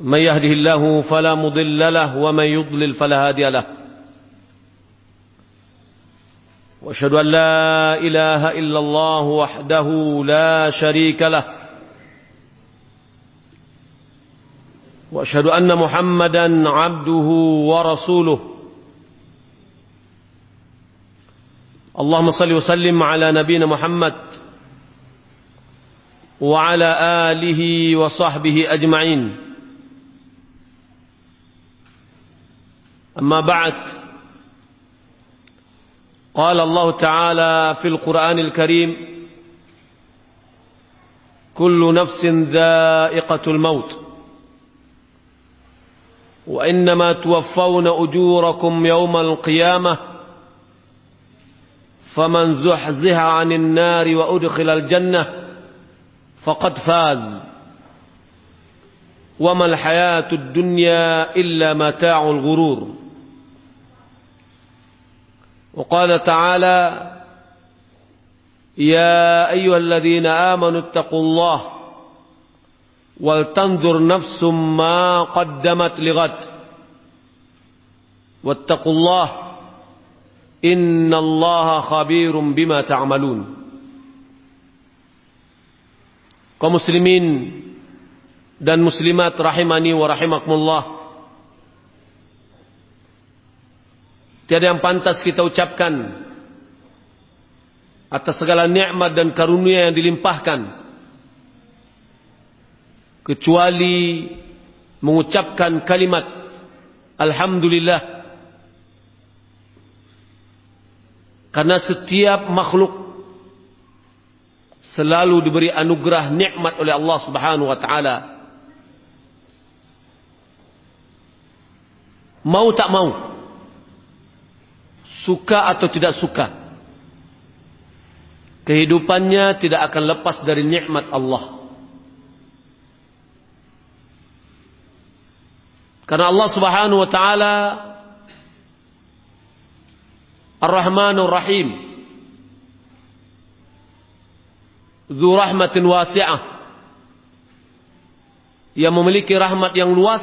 من يهده الله فلا مضل له ومن يضلل فلا هادي له. وأشهد أن لا إله إلا الله وحده لا شريك له. وأشهد أن محمدا عبده ورسوله. اللهم صل وسلم على نبينا محمد وعلى آله وصحبه أجمعين. أما بعد قال الله تعالى في القرآن الكريم كل نفس ذائقة الموت وإنما توفون أجوركم يوم القيامة فمن زحزح عن النار وأدخل الجنة فقد فاز. وما الحياة الدنيا إلا متاع الغرور. وقال تعالى يا أيها الذين آمنوا اتقوا الله ولتنظر نفس ما قدمت لغد واتقوا الله إن الله خبير بما تعملون. muslimin dan muslimat rahimani wa rahimakumullah Tiada yang pantas kita ucapkan atas segala nikmat dan karunia yang dilimpahkan. Kecuali mengucapkan kalimat alhamdulillah. Karena setiap makhluk selalu diberi anugerah nikmat oleh Allah Subhanahu wa taala. Mau tak mau suka atau tidak suka. Kehidupannya tidak akan lepas dari nikmat Allah. Karena Allah Subhanahu wa taala Ar-Rahmanur Rahim Dzu rahmatin wasi'ah yang memiliki rahmat yang luas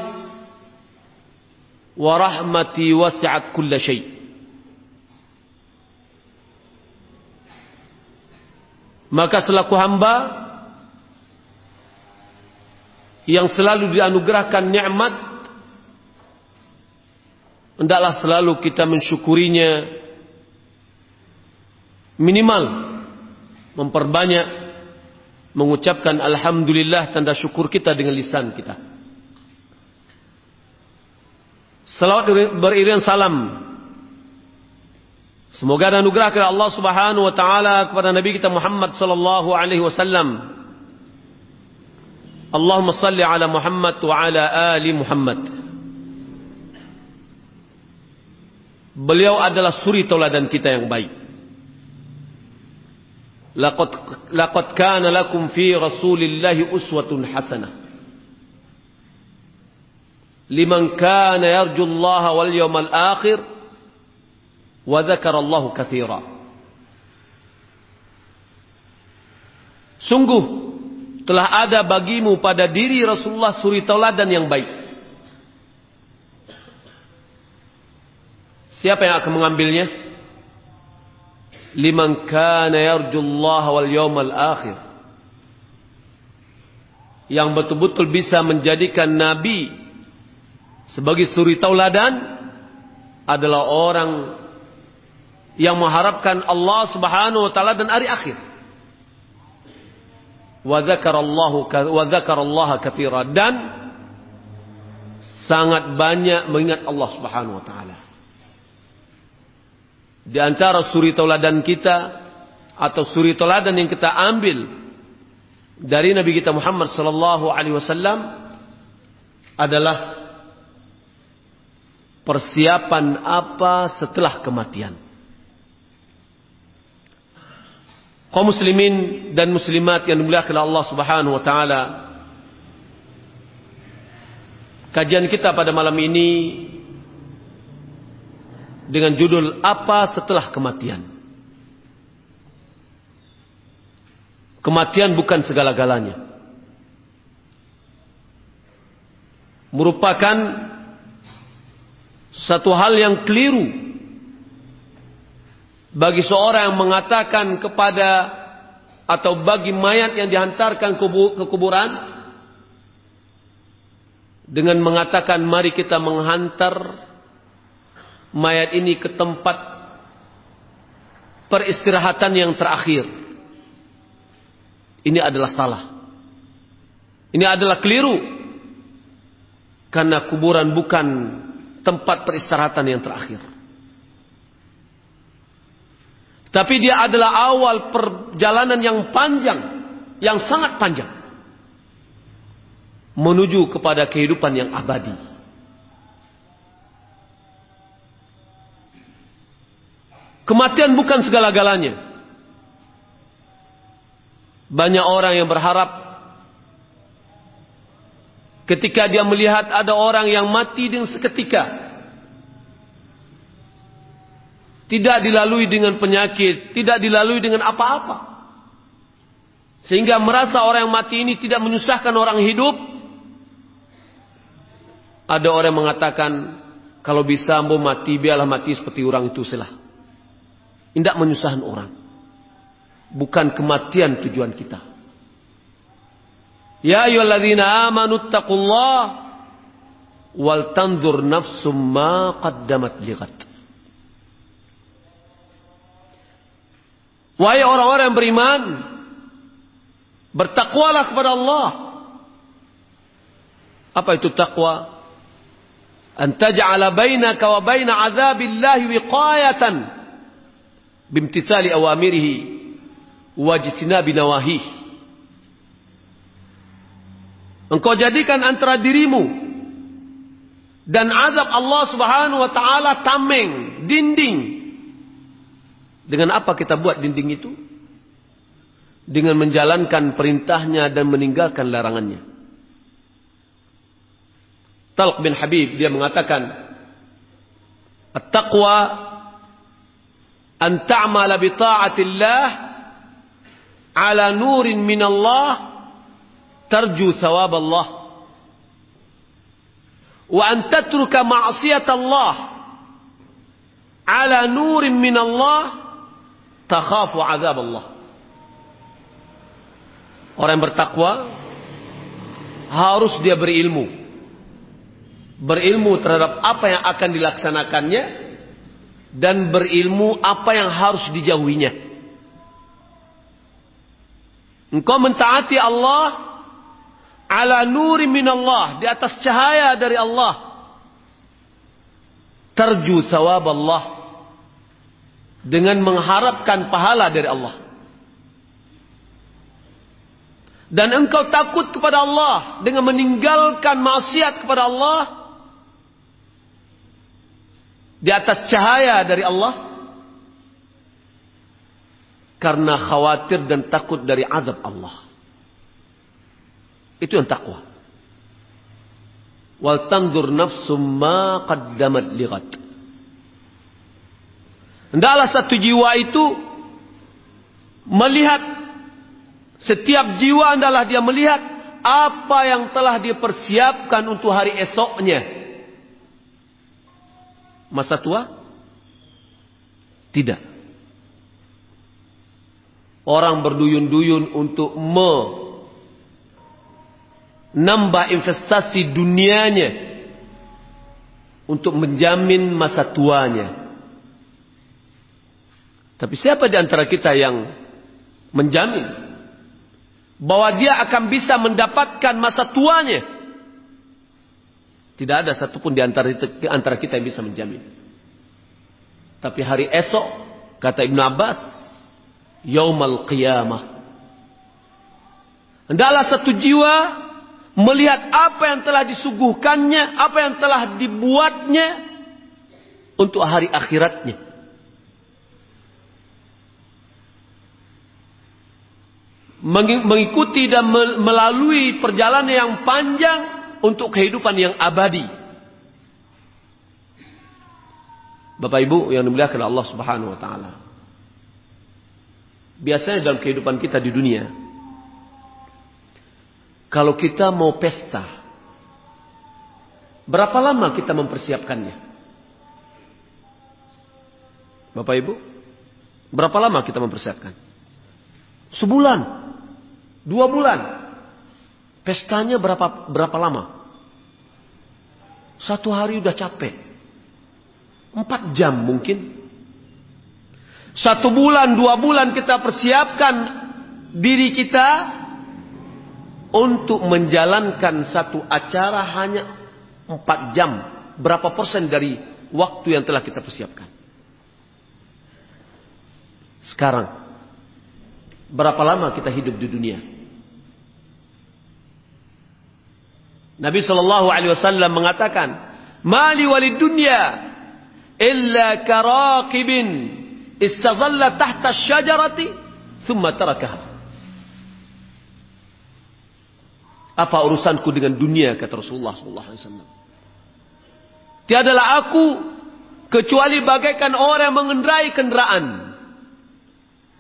wa rahmati wasi'at kulla syai' Maka selaku hamba yang selalu dianugerahkan nikmat hendaklah selalu kita mensyukurinya minimal memperbanyak mengucapkan alhamdulillah tanda syukur kita dengan lisan kita. Salawat beriringan salam Semoga ada anugerah kepada Allah Subhanahu wa taala kepada Nabi kita Muhammad sallallahu alaihi wasallam. Allahumma salli ala Muhammad wa ala ali Muhammad. Beliau adalah suri tauladan kita yang baik. Laqad laqad kana lakum fi Rasulillahi uswatun hasanah. Liman kana yarju Allah wal yawmal akhir wa dzakarallahu katsira. Sungguh telah ada bagimu pada diri Rasulullah suri tauladan yang baik. Siapa yang akan mengambilnya? Liman kana yarjullaha wal yawmal akhir. Yang betul-betul bisa menjadikan Nabi sebagai suri tauladan adalah orang yang mengharapkan Allah Subhanahu wa taala dan hari akhir. Wa dzakarallahu wa dzakarallaha dan sangat banyak mengingat Allah Subhanahu wa taala. Di antara suri tauladan kita atau suri tauladan yang kita ambil dari Nabi kita Muhammad sallallahu alaihi wasallam adalah persiapan apa setelah kematian. Kaum muslimin dan muslimat yang dimuliakan Allah Subhanahu wa taala. Kajian kita pada malam ini dengan judul apa setelah kematian. Kematian bukan segala-galanya. Merupakan satu hal yang keliru bagi seorang yang mengatakan kepada atau bagi mayat yang dihantarkan ke kuburan dengan mengatakan mari kita menghantar mayat ini ke tempat peristirahatan yang terakhir. Ini adalah salah. Ini adalah keliru. Karena kuburan bukan tempat peristirahatan yang terakhir. Tapi dia adalah awal perjalanan yang panjang, yang sangat panjang. Menuju kepada kehidupan yang abadi. Kematian bukan segala-galanya. Banyak orang yang berharap ketika dia melihat ada orang yang mati dengan seketika Tidak dilalui dengan penyakit, tidak dilalui dengan apa-apa. Sehingga merasa orang yang mati ini tidak menyusahkan orang hidup. Ada orang yang mengatakan, kalau bisa mau mati, biarlah mati seperti orang itu silah. Tidak menyusahkan orang. Bukan kematian tujuan kita. Ya ayyuhalladzina amanu taqullah wal tanzur nafsum ma qaddamat lighat. Wahai orang-orang yang beriman, bertakwalah kepada Allah. Apa itu takwa? An taj'ala bainaka wa baina 'adzabillahi wiqayatan bimtithali awamirihi wa nawahihi. Engkau jadikan antara dirimu dan azab Allah Subhanahu wa taala tameng, dinding dengan apa kita buat dinding itu? Dengan menjalankan perintahnya dan meninggalkan larangannya. Talq bin Habib dia mengatakan At-taqwa an ta'mala bi ta'atillah ala nurin min Allah tarju thawab Allah wa an tatruka ma'siyat Allah ala nurin min Allah takhafu azab Allah. Orang yang bertakwa harus dia berilmu. Berilmu terhadap apa yang akan dilaksanakannya dan berilmu apa yang harus dijauhinya. Engkau mentaati Allah ala nuri min Allah di atas cahaya dari Allah. Terju sawab Allah dengan mengharapkan pahala dari Allah. Dan engkau takut kepada Allah dengan meninggalkan maksiat kepada Allah di atas cahaya dari Allah karena khawatir dan takut dari azab Allah. Itu yang takwa. Wal tandur nafsum ma qaddamat lighat. Hendaklah satu jiwa itu melihat setiap jiwa adalah dia melihat apa yang telah dipersiapkan untuk hari esoknya. Masa tua? Tidak. Orang berduyun-duyun untuk menambah investasi dunianya untuk menjamin masa tuanya. Tapi siapa di antara kita yang menjamin bahwa dia akan bisa mendapatkan masa tuanya? Tidak ada satupun di antara, kita yang bisa menjamin. Tapi hari esok, kata Ibn Abbas, Yaumal Qiyamah. Hendaklah satu jiwa melihat apa yang telah disuguhkannya, apa yang telah dibuatnya untuk hari akhiratnya. Mengikuti dan melalui perjalanan yang panjang untuk kehidupan yang abadi. Bapak Ibu yang dimuliakan Allah Subhanahu wa taala. Biasanya dalam kehidupan kita di dunia kalau kita mau pesta berapa lama kita mempersiapkannya? Bapak Ibu, berapa lama kita mempersiapkan? Sebulan, dua bulan. Pestanya berapa berapa lama? Satu hari udah capek. Empat jam mungkin. Satu bulan, dua bulan kita persiapkan diri kita untuk menjalankan satu acara hanya empat jam. Berapa persen dari waktu yang telah kita persiapkan? Sekarang, berapa lama kita hidup di dunia? Nabi Shallallahu Alaihi Wasallam mengatakan, "Mali walid dunya illa karaqibin istadalla tahta syajarati thumma tarakaha." Apa urusanku dengan dunia kata Rasulullah sallallahu alaihi wasallam. Tiadalah aku kecuali bagaikan orang yang mengendarai kendaraan.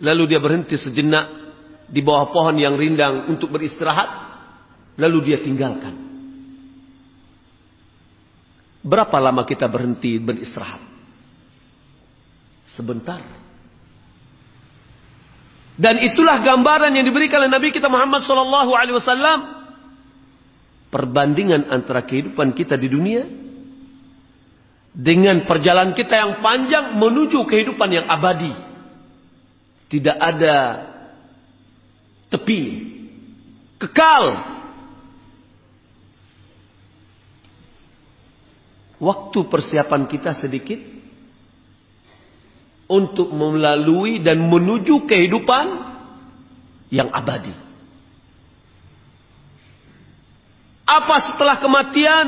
Lalu dia berhenti sejenak di bawah pohon yang rindang untuk beristirahat, lalu dia tinggalkan. Berapa lama kita berhenti beristirahat? Sebentar. Dan itulah gambaran yang diberikan oleh Nabi kita Muhammad sallallahu alaihi wasallam perbandingan antara kehidupan kita di dunia dengan perjalanan kita yang panjang menuju kehidupan yang abadi. Tidak ada tepi. Kekal. Waktu persiapan kita sedikit untuk melalui dan menuju kehidupan yang abadi. Apa setelah kematian?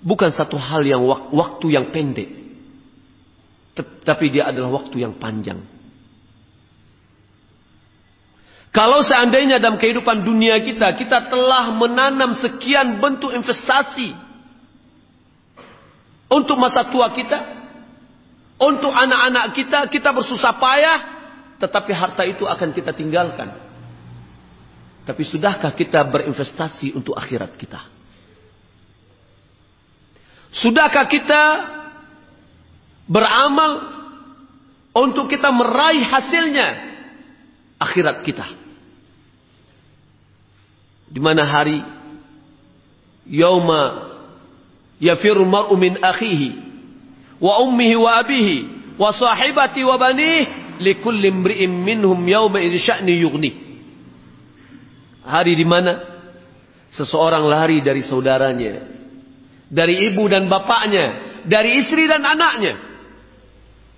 Bukan satu hal yang waktu yang pendek. Tapi dia adalah waktu yang panjang. Kalau seandainya dalam kehidupan dunia kita, kita telah menanam sekian bentuk investasi untuk masa tua kita, untuk anak-anak kita, kita bersusah payah, tetapi harta itu akan kita tinggalkan. Tapi sudahkah kita berinvestasi untuk akhirat kita? Sudahkah kita beramal untuk kita meraih hasilnya akhirat kita? Di mana hari yauma yafirru mar'u min akhihi wa ummihi wa abihi wa sahibati wa banih likulli imri'in minhum yawma idh sya'ni yughnih Hari di mana seseorang lari dari saudaranya, dari ibu dan bapaknya, dari istri dan anaknya.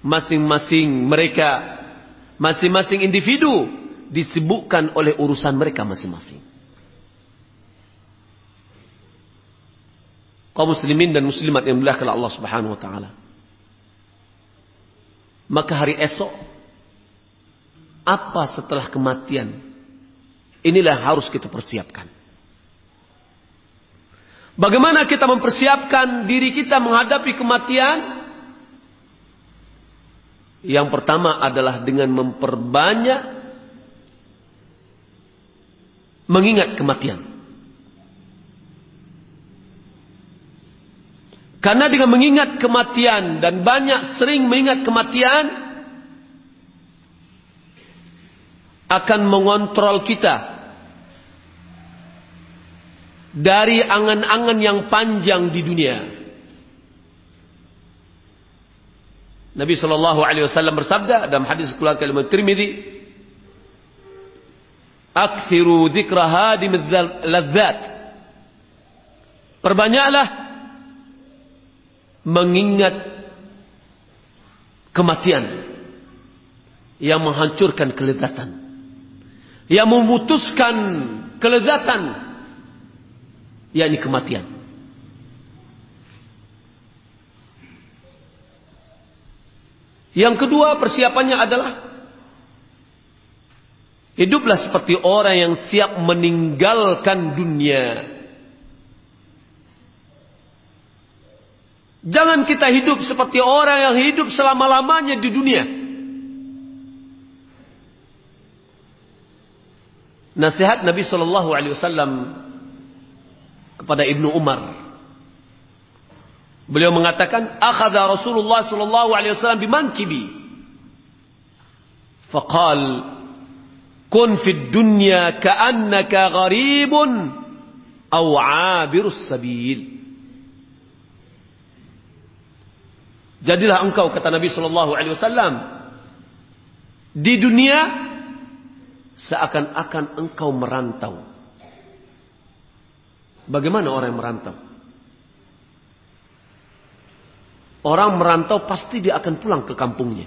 Masing-masing mereka, masing-masing individu disibukkan oleh urusan mereka masing-masing. Kaum muslimin dan muslimat yang oleh Allah Subhanahu wa taala. Maka hari esok apa setelah kematian Inilah harus kita persiapkan. Bagaimana kita mempersiapkan diri kita menghadapi kematian? Yang pertama adalah dengan memperbanyak mengingat kematian. Karena dengan mengingat kematian dan banyak sering mengingat kematian, akan mengontrol kita dari angan-angan yang panjang di dunia. Nabi sallallahu alaihi wasallam bersabda dalam hadis keluar kalimat Tirmizi, "Aktsiru dzikra hadim ladzat." Perbanyaklah mengingat kematian yang menghancurkan kelezatan yang memutuskan kelezatan yakni kematian. Yang kedua persiapannya adalah hiduplah seperti orang yang siap meninggalkan dunia. Jangan kita hidup seperti orang yang hidup selama-lamanya di dunia. Nasihat Nabi Shallallahu Alaihi Wasallam kepada Ibnu Umar. Beliau mengatakan, "Akhadha Rasulullah sallallahu alaihi wasallam bimankibi." Faqal, "Kun fid dunya ka'annaka gharibun aw 'abirus sabil." Jadilah engkau kata Nabi sallallahu alaihi wasallam di dunia seakan-akan engkau merantau. Bagaimana orang yang merantau? Orang merantau pasti dia akan pulang ke kampungnya.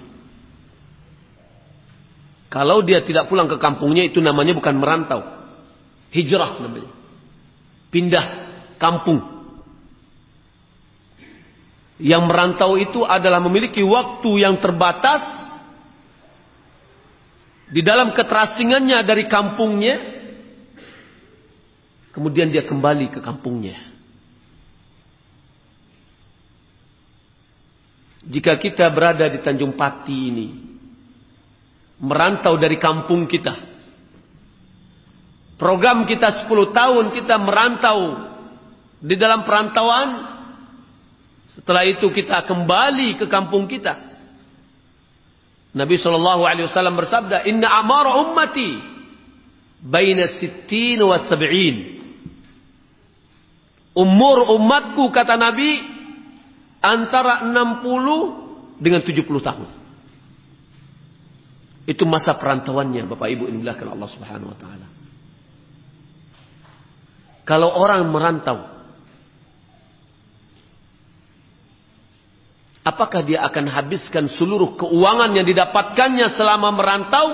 Kalau dia tidak pulang ke kampungnya itu namanya bukan merantau. Hijrah namanya. Pindah kampung. Yang merantau itu adalah memiliki waktu yang terbatas di dalam keterasingannya dari kampungnya. Kemudian dia kembali ke kampungnya. Jika kita berada di Tanjung Pati ini, merantau dari kampung kita, program kita 10 tahun kita merantau di dalam perantauan, setelah itu kita kembali ke kampung kita. Nabi Shallallahu Alaihi Wasallam bersabda, Inna amara ummati baina sittin wa sab'in. Umur umatku kata Nabi antara 60 dengan 70 tahun. Itu masa perantauannya Bapak Ibu ini Allah Subhanahu wa taala. Kalau orang merantau Apakah dia akan habiskan seluruh keuangan yang didapatkannya selama merantau?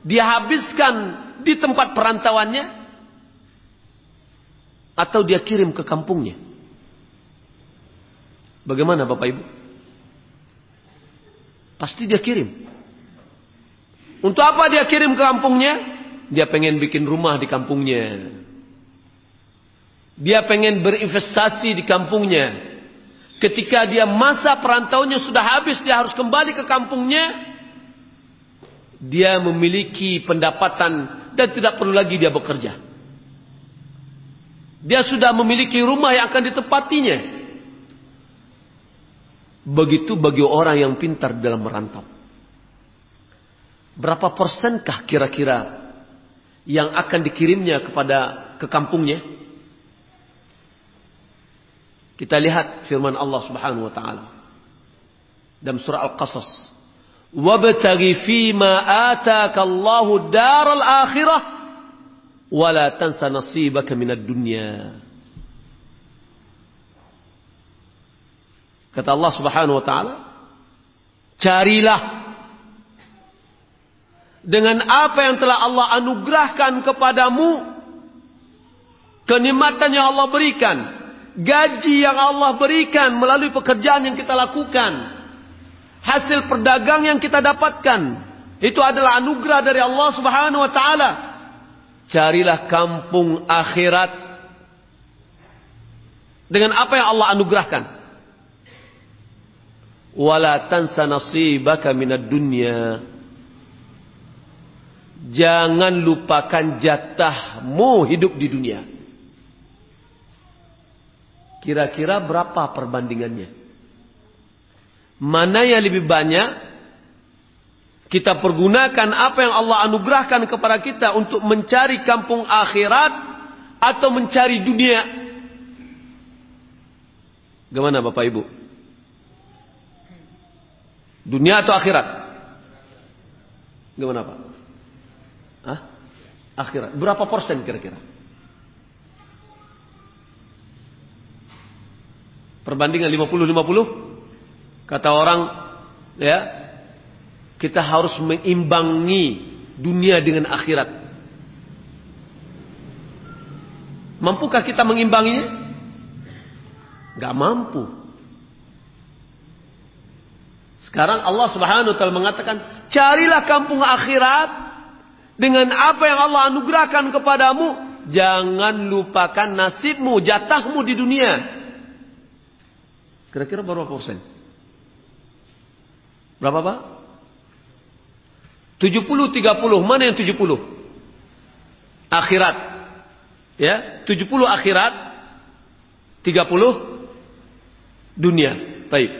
Dia habiskan di tempat perantauannya? Atau dia kirim ke kampungnya? Bagaimana Bapak Ibu? Pasti dia kirim. Untuk apa dia kirim ke kampungnya? Dia pengen bikin rumah di kampungnya. Dia pengen berinvestasi di kampungnya. Ketika dia masa perantaunya sudah habis, dia harus kembali ke kampungnya. Dia memiliki pendapatan dan tidak perlu lagi dia bekerja. Dia sudah memiliki rumah yang akan ditempatinya. Begitu bagi orang yang pintar dalam merantau. Berapa persenkah kira-kira yang akan dikirimnya kepada ke kampungnya? Kita lihat firman Allah Subhanahu wa taala dalam surah Al-Qasas. Wabtaghi fima ataka Allahu daral akhirah wa la tansa nasibaka minad dunya. Kata Allah Subhanahu wa taala, carilah dengan apa yang telah Allah anugerahkan kepadamu kenikmatan yang Allah berikan, gaji yang Allah berikan melalui pekerjaan yang kita lakukan, hasil perdagang yang kita dapatkan, itu adalah anugerah dari Allah Subhanahu wa taala. Carilah kampung akhirat. Dengan apa yang Allah anugerahkan? Wala tansa nasibaka minad dunya. Jangan lupakan jatahmu hidup di dunia kira-kira berapa perbandingannya mana yang lebih banyak kita pergunakan apa yang Allah anugerahkan kepada kita untuk mencari kampung akhirat atau mencari dunia. Gimana Bapak Ibu? Dunia atau akhirat? Gimana Pak? Hah? Akhirat. Berapa persen kira-kira? Perbandingan 50-50? Kata orang, ya, kita harus mengimbangi dunia dengan akhirat. Mampukah kita mengimbanginya? Gak mampu. Sekarang Allah Subhanahu wa taala mengatakan, "Carilah kampung akhirat dengan apa yang Allah anugerahkan kepadamu, jangan lupakan nasibmu, jatahmu di dunia." Kira-kira berapa persen? Berapa, Pak? 70 30. Mana yang 70? Akhirat. Ya, 70 akhirat, 30 dunia. Baik.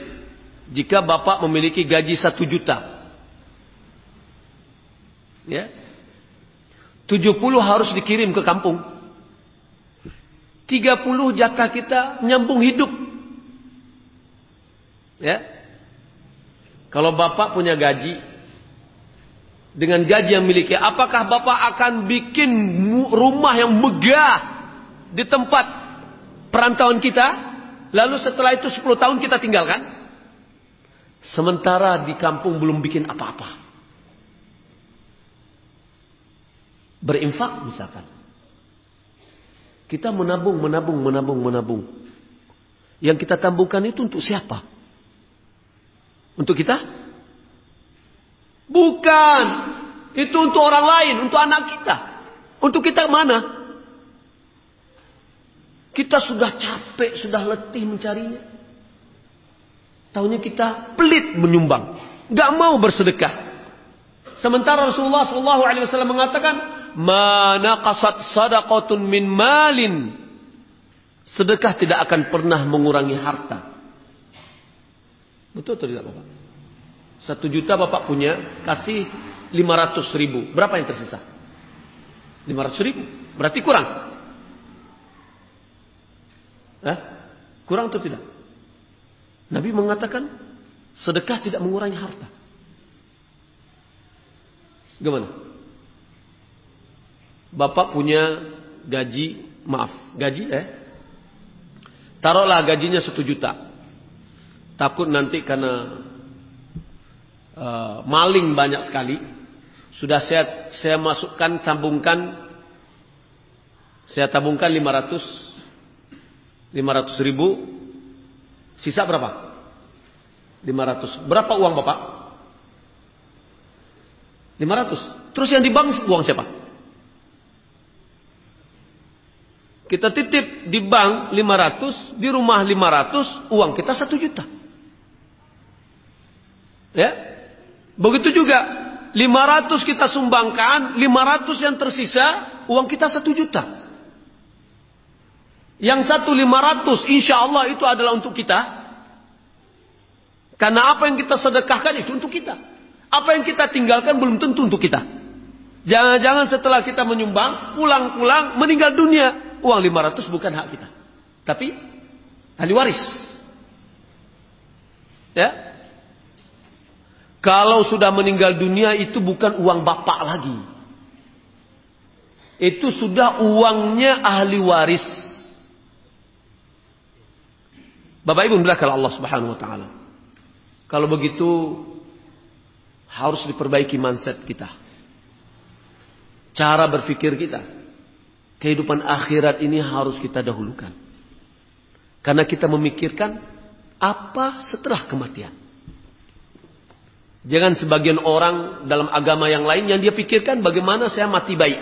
Jika bapak memiliki gaji satu juta. Ya. 70 harus dikirim ke kampung. 30 jatah kita nyambung hidup. Ya. Kalau bapak punya gaji dengan gaji yang miliki, apakah bapak akan bikin rumah yang megah di tempat perantauan kita? Lalu setelah itu 10 tahun kita tinggalkan? Sementara di kampung belum bikin apa-apa. Berinfak misalkan. Kita menabung, menabung, menabung, menabung. Yang kita tabungkan itu untuk siapa? Untuk kita? Bukan. Itu untuk orang lain, untuk anak kita. Untuk kita mana? Kita sudah capek, sudah letih mencarinya. Tahunya kita pelit menyumbang, nggak mau bersedekah. Sementara Rasulullah Wasallam mengatakan, mana kasat sadaqatun min malin, sedekah tidak akan pernah mengurangi harta. Betul atau tidak Bapak? Satu juta Bapak punya, kasih lima ratus ribu. Berapa yang tersisa? Lima ratus ribu. Berarti kurang. Hah? Kurang atau tidak? Nabi mengatakan sedekah tidak mengurangi harta. Gimana? Bapak punya gaji, maaf, gaji eh? Taruhlah gajinya satu juta. Takut nanti karena uh, maling banyak sekali. Sudah saya saya masukkan, sambungkan, saya tabungkan 500 500 ribu Sisa berapa? 500. Berapa uang Bapak? 500. Terus yang di bank uang siapa? Kita titip di bank 500, di rumah 500, uang kita 1 juta. Ya? Begitu juga 500 kita sumbangkan, 500 yang tersisa, uang kita 1 juta. Yang satu lima ratus, insya Allah itu adalah untuk kita. Karena apa yang kita sedekahkan itu untuk kita. Apa yang kita tinggalkan belum tentu untuk kita. Jangan-jangan setelah kita menyumbang, pulang-pulang, meninggal dunia. Uang lima ratus bukan hak kita. Tapi, ahli waris. Ya. Kalau sudah meninggal dunia itu bukan uang bapak lagi. Itu sudah uangnya ahli waris. Bapak Ibu belakang Allah Subhanahu wa taala. Kalau begitu harus diperbaiki mindset kita. Cara berpikir kita. Kehidupan akhirat ini harus kita dahulukan. Karena kita memikirkan apa setelah kematian. Jangan sebagian orang dalam agama yang lain yang dia pikirkan bagaimana saya mati baik.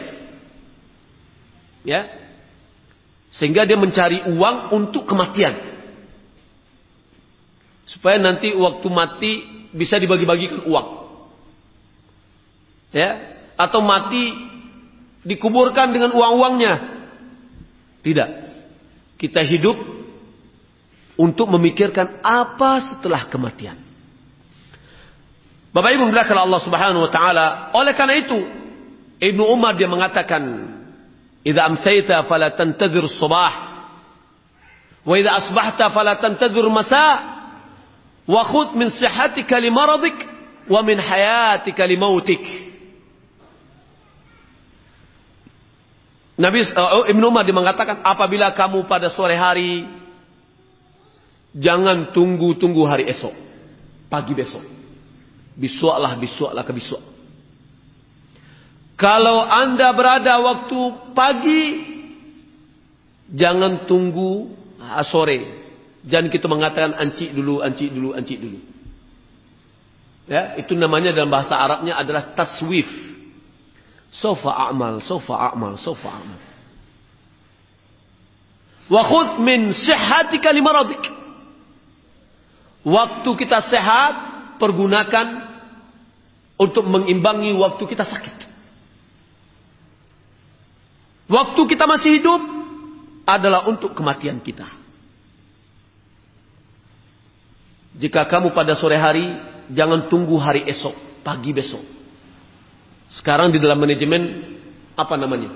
Ya. Sehingga dia mencari uang untuk kematian. Supaya nanti waktu mati bisa dibagi-bagikan uang. Ya, atau mati dikuburkan dengan uang-uangnya. Tidak. Kita hidup untuk memikirkan apa setelah kematian. Bapak Ibu belakang Allah Subhanahu wa taala, oleh karena itu Ibnu Umar dia mengatakan, "Idza amsayta fala tantadhir subah, wa idza asbahta fala tantadhir masa." wa khud min sihatika li maradik wa min hayatika li mautik. Nabi uh, Ibnu Umar mengatakan apabila kamu pada sore hari jangan tunggu-tunggu hari esok, pagi besok. Bisuaklah, bisuaklah ke besok. Kalau Anda berada waktu pagi Jangan tunggu sore. Jangan kita mengatakan anci dulu, anci dulu, anci dulu. Ya, itu namanya dalam bahasa Arabnya adalah taswif. Sofa amal, sofa amal, sofa amal. Wa khudh min sihhatika limaradik. Waktu kita sehat, pergunakan untuk mengimbangi waktu kita sakit. Waktu kita masih hidup adalah untuk kematian kita. Jika kamu pada sore hari, jangan tunggu hari esok, pagi besok. Sekarang di dalam manajemen, apa namanya?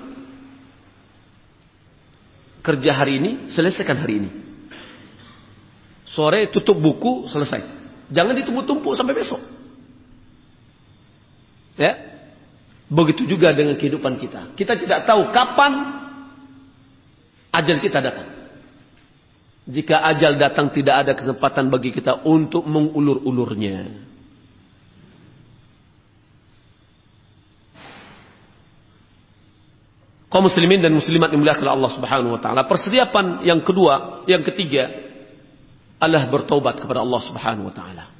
Kerja hari ini, selesaikan hari ini. Sore tutup buku, selesai. Jangan ditunggu-tumpuk sampai besok. Ya. Begitu juga dengan kehidupan kita. Kita tidak tahu kapan ajal kita datang. Jika ajal datang tidak ada kesempatan bagi kita untuk mengulur-ulurnya. Kaum muslimin dan muslimat yang mulia Allah Subhanahu wa taala. Persiapan yang kedua, yang ketiga adalah bertobat kepada Allah Subhanahu wa taala.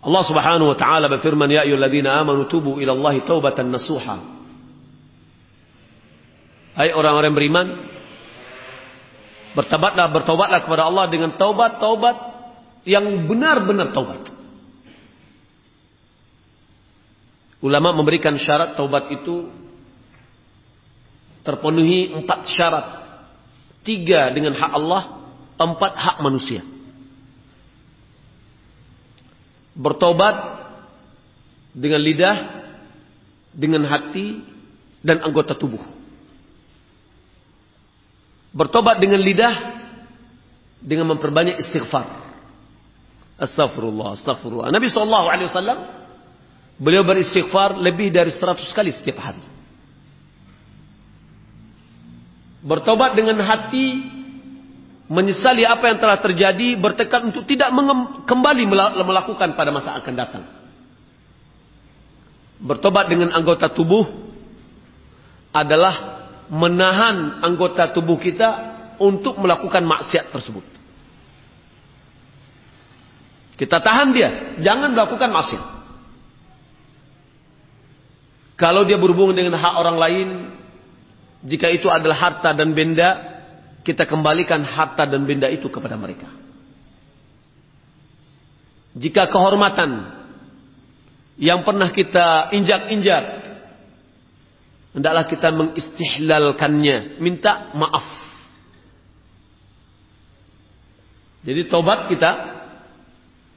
Allah Subhanahu wa taala berfirman, "Ya ayyuhalladzina amanu tubu ila Allah taubatan nasuha." Hai orang-orang beriman, Bertobatlah, bertobatlah kepada Allah dengan taubat-taubat yang benar-benar taubat. Ulama memberikan syarat taubat itu terpenuhi empat syarat. Tiga dengan hak Allah, empat hak manusia. Bertobat dengan lidah, dengan hati, dan anggota tubuh. Bertobat dengan lidah dengan memperbanyak istighfar. Astagfirullah, astagfirullah. Nabi sallallahu alaihi wasallam beliau beristighfar lebih dari 100 kali setiap hari. Bertobat dengan hati menyesali apa yang telah terjadi, bertekad untuk tidak kembali melakukan pada masa akan datang. Bertobat dengan anggota tubuh adalah menahan anggota tubuh kita untuk melakukan maksiat tersebut. Kita tahan dia, jangan melakukan maksiat. Kalau dia berhubungan dengan hak orang lain, jika itu adalah harta dan benda, kita kembalikan harta dan benda itu kepada mereka. Jika kehormatan yang pernah kita injak-injak hendaklah kita mengistihlalkannya, minta maaf. Jadi tobat kita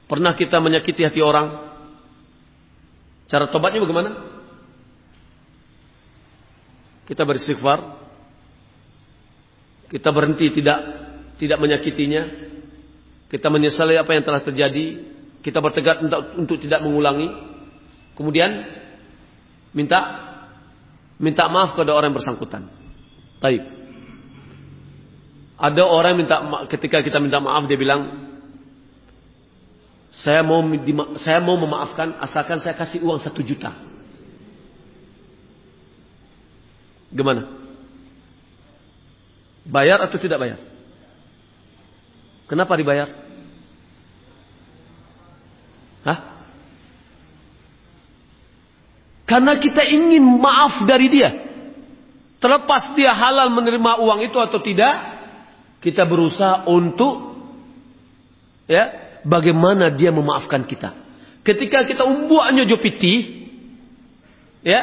pernah kita menyakiti hati orang. Cara tobatnya bagaimana? Kita beristighfar. Kita berhenti tidak tidak menyakitinya. Kita menyesali apa yang telah terjadi. Kita bertegak untuk, untuk tidak mengulangi. Kemudian minta minta maaf kepada orang yang bersangkutan. Baik. Ada orang minta ketika kita minta maaf dia bilang saya mau saya mau memaafkan asalkan saya kasih uang satu juta. Gimana? Bayar atau tidak bayar? Kenapa dibayar? Hah? Karena kita ingin maaf dari dia. Terlepas dia halal menerima uang itu atau tidak, kita berusaha untuk ya, bagaimana dia memaafkan kita. Ketika kita umbuaknya jopiti, ya,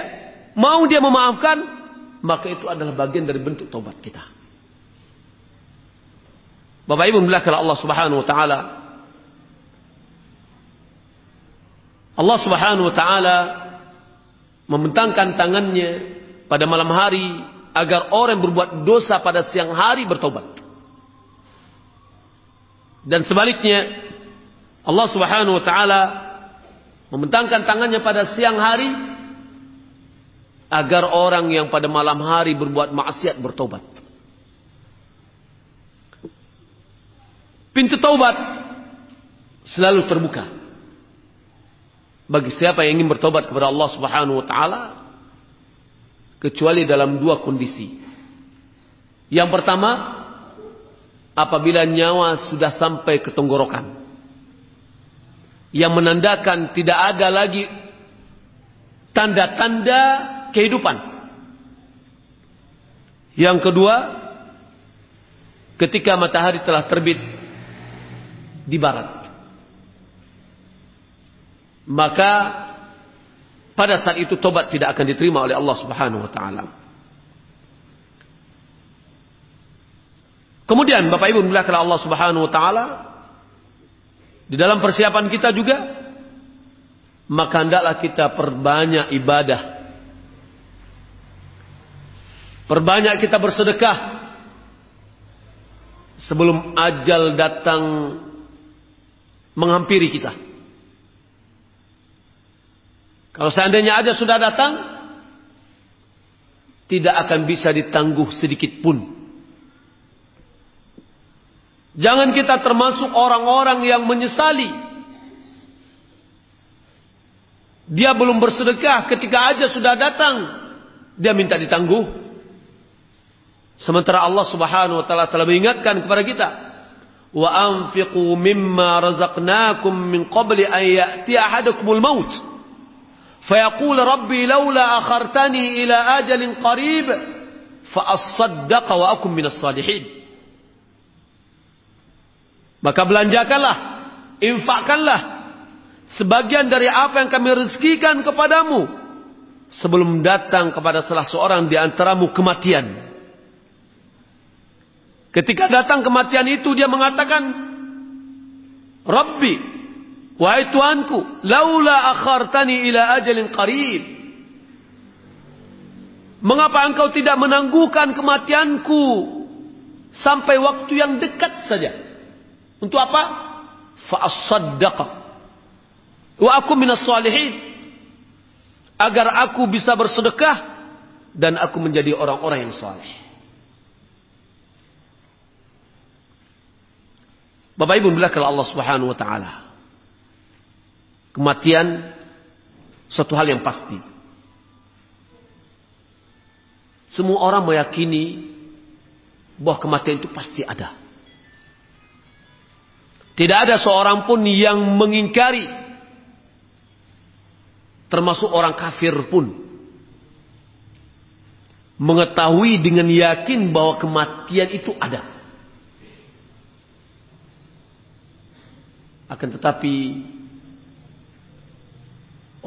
mau dia memaafkan, maka itu adalah bagian dari bentuk tobat kita. Bapak Ibu belakang Allah Subhanahu wa taala Allah Subhanahu wa taala membentangkan tangannya pada malam hari agar orang berbuat dosa pada siang hari bertobat. Dan sebaliknya Allah Subhanahu wa taala membentangkan tangannya pada siang hari agar orang yang pada malam hari berbuat maksiat bertobat. Pintu taubat selalu terbuka bagi siapa yang ingin bertobat kepada Allah Subhanahu wa taala kecuali dalam dua kondisi. Yang pertama, apabila nyawa sudah sampai ke tenggorokan. Yang menandakan tidak ada lagi tanda-tanda kehidupan. Yang kedua, ketika matahari telah terbit di barat. Maka pada saat itu tobat tidak akan diterima oleh Allah Subhanahu wa taala. Kemudian Bapak Ibu melihat Allah Subhanahu wa taala di dalam persiapan kita juga maka hendaklah kita perbanyak ibadah. Perbanyak kita bersedekah sebelum ajal datang menghampiri kita. Kalau seandainya aja sudah datang, tidak akan bisa ditangguh sedikit pun. Jangan kita termasuk orang-orang yang menyesali. Dia belum bersedekah ketika aja sudah datang. Dia minta ditangguh. Sementara Allah subhanahu wa ta'ala telah mengingatkan kepada kita. Min qabli an ya'ti ahadakumul maut. Fayaqul rabbi lawla akhartani ila ajalin qarib. Fa as-saddaqa wa akum minas salihin. Maka belanjakanlah, infakkanlah sebagian dari apa yang kami rezekikan kepadamu sebelum datang kepada salah seorang di antaramu kematian. Ketika datang kematian itu dia mengatakan, Rabbi, wahai Tuanku, laula akhartani ila ajalin qarib. Mengapa engkau tidak menangguhkan kematianku sampai waktu yang dekat saja? Untuk apa? Fa'asaddaqa. Wa aku minas salihin. Agar aku bisa bersedekah. Dan aku menjadi orang-orang yang saleh. Bapak Ibu kalau Allah Subhanahu wa taala. Kematian suatu hal yang pasti. Semua orang meyakini bahwa kematian itu pasti ada. Tidak ada seorang pun yang mengingkari. Termasuk orang kafir pun. Mengetahui dengan yakin bahwa kematian itu ada. Akan tetapi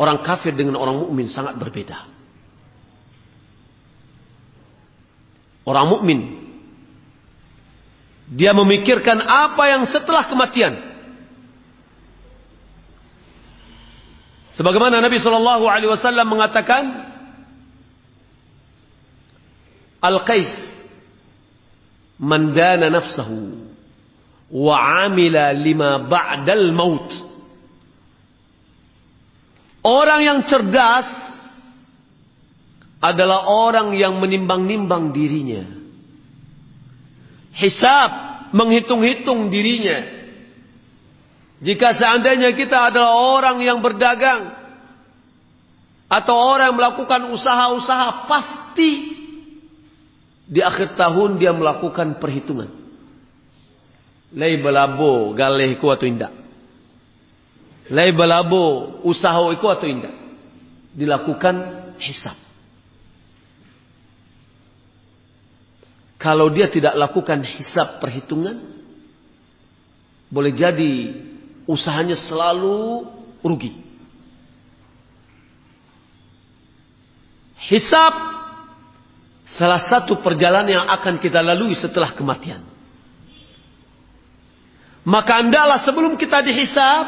orang kafir dengan orang mukmin sangat berbeda. Orang mukmin dia memikirkan apa yang setelah kematian. Sebagaimana Nabi Shallallahu Alaihi Wasallam mengatakan, Al-Qais mandana nafsahu wa amila lima ba'dal maut. Orang yang cerdas adalah orang yang menimbang-nimbang dirinya hisab, menghitung-hitung dirinya. Jika seandainya kita adalah orang yang berdagang atau orang yang melakukan usaha-usaha, pasti di akhir tahun dia melakukan perhitungan. Lai belabo galeh ku atau indak. Lai belabo usaha iku atau indak. Dilakukan hisab. Kalau dia tidak lakukan hisap perhitungan, boleh jadi usahanya selalu rugi. Hisap salah satu perjalanan yang akan kita lalui setelah kematian. Maka andalah sebelum kita dihisap,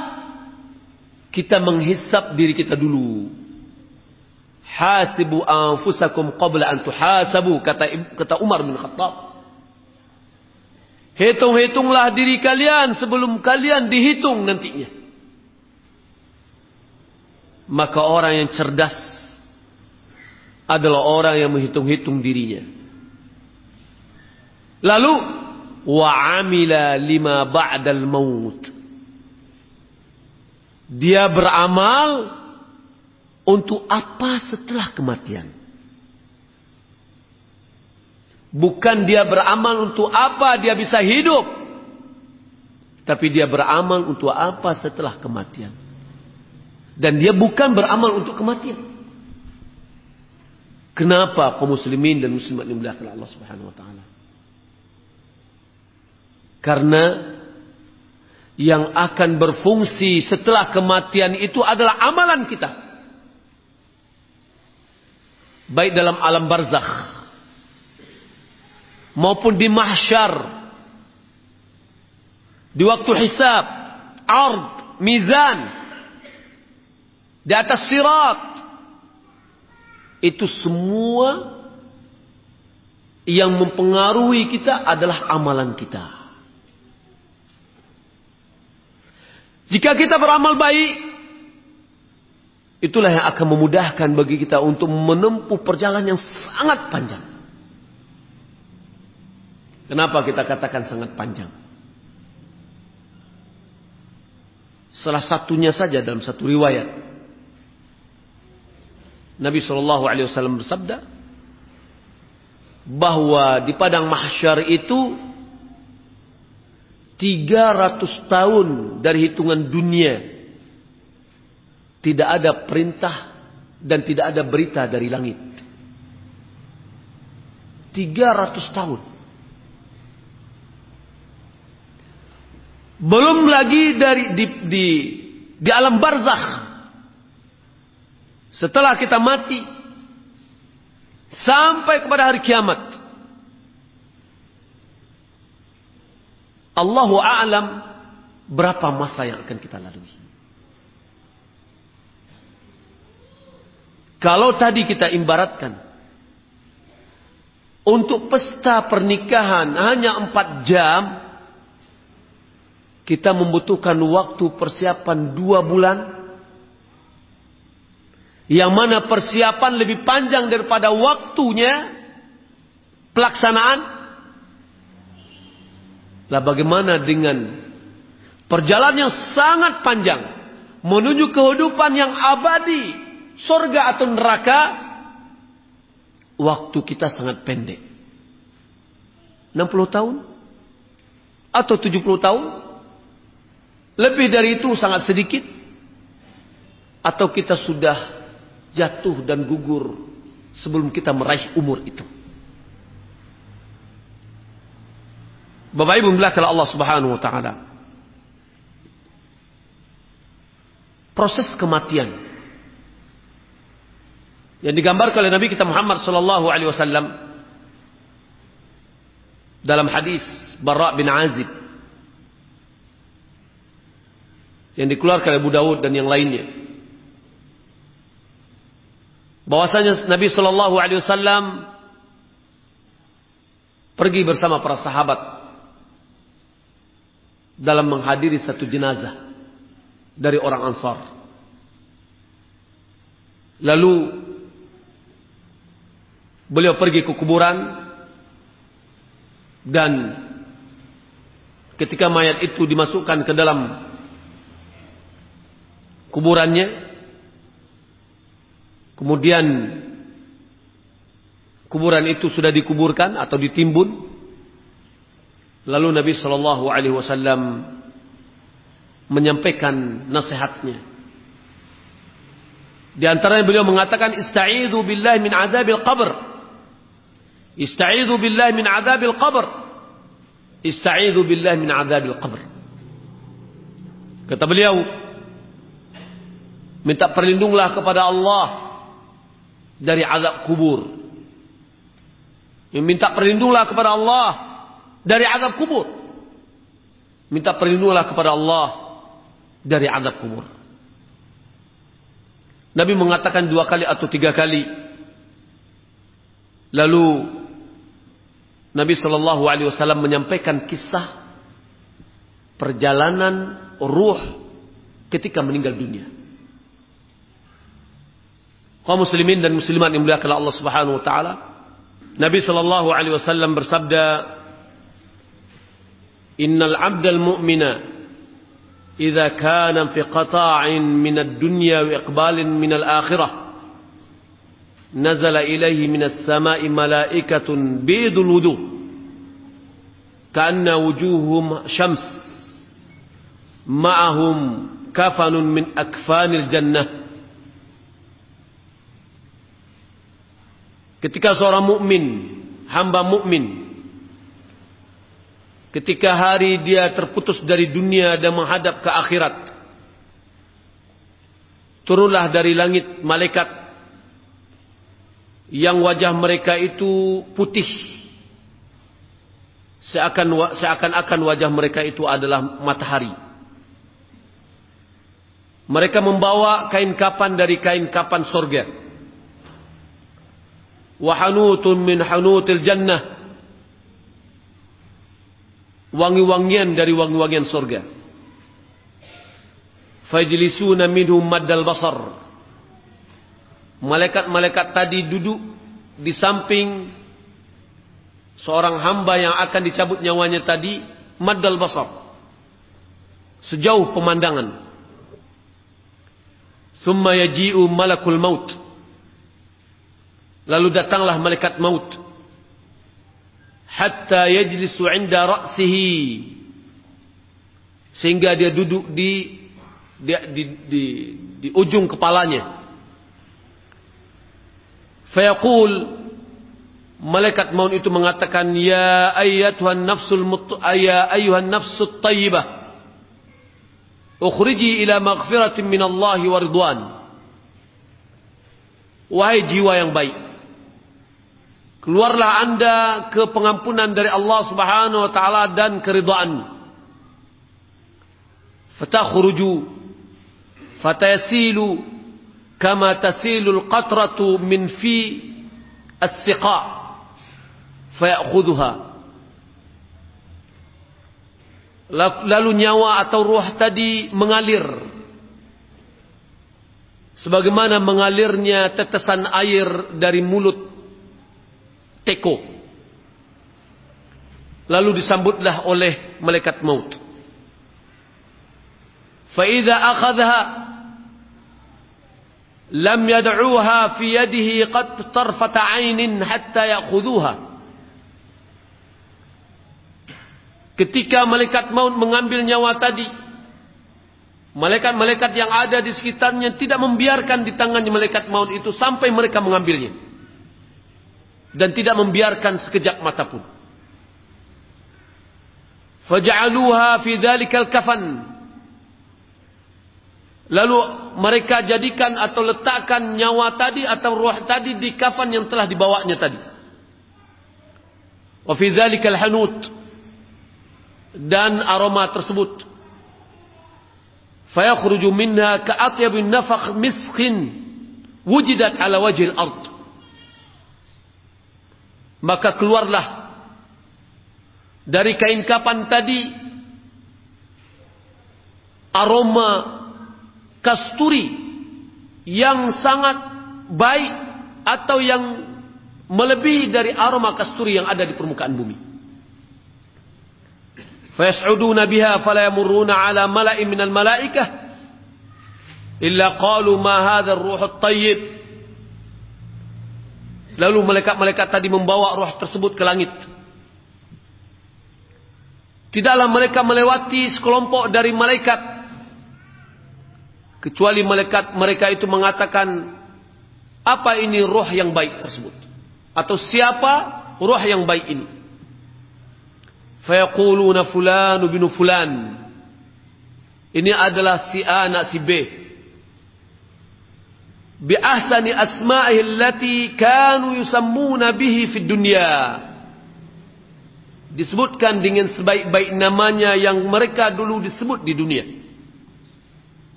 kita menghisap diri kita dulu. Hasibu anfusakum qabla an tuhasabu kata kata Umar bin Khattab. Hitung-hitunglah diri kalian sebelum kalian dihitung nantinya. Maka orang yang cerdas adalah orang yang menghitung-hitung dirinya. Lalu wa amila lima ba'dal maut. Dia beramal untuk apa setelah kematian? Bukan dia beramal untuk apa dia bisa hidup. Tapi dia beramal untuk apa setelah kematian. Dan dia bukan beramal untuk kematian. Kenapa kaum muslimin dan muslimat dimuliakan Allah Subhanahu wa taala? Karena yang akan berfungsi setelah kematian itu adalah amalan kita. Baik dalam alam barzakh maupun di mahsyar. Di waktu hisab, ard, mizan, di atas sirat. Itu semua yang mempengaruhi kita adalah amalan kita. Jika kita beramal baik, itulah yang akan memudahkan bagi kita untuk menempuh perjalanan yang sangat panjang. Kenapa kita katakan sangat panjang? Salah satunya saja dalam satu riwayat. Nabi Shallallahu Alaihi Wasallam bersabda bahwa di padang mahsyar itu 300 tahun dari hitungan dunia tidak ada perintah dan tidak ada berita dari langit. 300 tahun. Belum lagi dari di, di, di alam barzakh. Setelah kita mati sampai kepada hari kiamat. Allahu a'lam berapa masa yang akan kita lalui. Kalau tadi kita ibaratkan untuk pesta pernikahan hanya empat jam, kita membutuhkan waktu persiapan dua bulan. Yang mana persiapan lebih panjang daripada waktunya pelaksanaan. Lah bagaimana dengan perjalanan yang sangat panjang menuju kehidupan yang abadi, sorga atau neraka, waktu kita sangat pendek. 60 tahun atau 70 tahun lebih dari itu sangat sedikit. Atau kita sudah jatuh dan gugur sebelum kita meraih umur itu. Bapak Ibu Allah Subhanahu wa taala. Proses kematian yang digambarkan oleh Nabi kita Muhammad sallallahu alaihi wasallam dalam hadis Bara bin Azib yang dikeluarkan oleh Abu Dawud dan yang lainnya. Bahwasanya Nabi Shallallahu Alaihi Wasallam pergi bersama para sahabat dalam menghadiri satu jenazah dari orang Ansar. Lalu beliau pergi ke kuburan dan ketika mayat itu dimasukkan ke dalam kuburannya. Kemudian kuburan itu sudah dikuburkan atau ditimbun. Lalu Nabi Shallallahu Alaihi Wasallam menyampaikan nasihatnya. Di antaranya beliau mengatakan istaizu billahi min adzabil qabr. Istaizu billahi min adzabil qabr. Istaizu billahi min adzabil qabr. Kata beliau, Minta perlindunglah kepada Allah dari azab kubur. Minta perlindunglah kepada Allah dari azab kubur. Minta perlindunglah kepada Allah dari azab kubur. Nabi mengatakan dua kali atau tiga kali. Lalu Nabi Shallallahu Alaihi Wasallam menyampaikan kisah perjalanan ruh ketika meninggal dunia kaum muslimin dan muslimat yang muliakan Allah Subhanahu wa taala. Nabi sallallahu alaihi wasallam bersabda, "Innal 'abdal mu'mina idza kana fi qata'in min ad-dunya wa iqbalin min al-akhirah nazala ilaihi minas sama'i malaikatun bidul wuduh ka'anna wujuhum syams ma'ahum kafanun min akfanil jannah ketika seorang mukmin hamba mukmin ketika hari dia terputus dari dunia dan menghadap ke akhirat turunlah dari langit malaikat yang wajah mereka itu putih. Seakan seakan-akan wajah mereka itu adalah matahari. Mereka membawa kain kapan dari kain kapan surga wa hanutun min hanutil jannah wangi-wangian dari wangi-wangian surga. Fajlisuna minhum maddal basar. Malaikat-malaikat tadi duduk di samping seorang hamba yang akan dicabut nyawanya tadi maddal basar. Sejauh pemandangan. Thumma yaji'u malakul maut. Lalu datanglah malaikat maut hatta yajlisu 'inda ra'sihi. Sehingga dia duduk di di, di, di, di ujung kepalanya. Fayaqul malaikat maut itu mengatakan ya ayyatuhan nafsul mut ya ayyuhan nafsut tayyibah. Ukhriji ila maghfiratin min Allah wa ridwan. Wahai jiwa yang baik keluarlah anda ke pengampunan dari Allah Subhanahu wa taala dan keridhaan. Fatakhruju fatasilu kama tasilul qatratu min fi as-siqa fayakhudhuha. Lalu nyawa atau ruh tadi mengalir. Sebagaimana mengalirnya tetesan air dari mulut teko. Lalu disambutlah oleh malaikat maut. Fa idza akhadha lam yad'uha fi yadihi qad tarfata 'ainin hatta ya'khudhuha. Ketika malaikat maut mengambil nyawa tadi malaikat-malaikat yang ada di sekitarnya tidak membiarkan di tangannya malaikat maut itu sampai mereka mengambilnya dan tidak membiarkan sekejap mata pun. Faj'aluha fi dhalikal kafan. Lalu mereka jadikan atau letakkan nyawa tadi atau ruh tadi di kafan yang telah dibawanya tadi. Wa fi dzalikal hanut. Dan aroma tersebut. Fayakhruju minha ka'atyabin nafakh miskin wujidat ala wajhil ard maka keluarlah dari kain kapan tadi aroma kasturi yang sangat baik atau yang melebihi dari aroma kasturi yang ada di permukaan bumi. Fayas'uduna biha fala yamurruna ala mala'in minal mala'ikah illa qalu ma hadha ar-ruh at-tayyib. Lalu malaikat-malaikat tadi membawa roh tersebut ke langit. Tidaklah mereka melewati sekelompok dari malaikat. Kecuali malaikat mereka itu mengatakan apa ini roh yang baik tersebut? Atau siapa roh yang baik ini? Fayaquluna fulan bin fulan. Ini adalah si A nak si B ahsani asma'ihi allati kanu yusammuna bihi fid dunya. Disebutkan dengan sebaik-baik namanya yang mereka dulu disebut di dunia.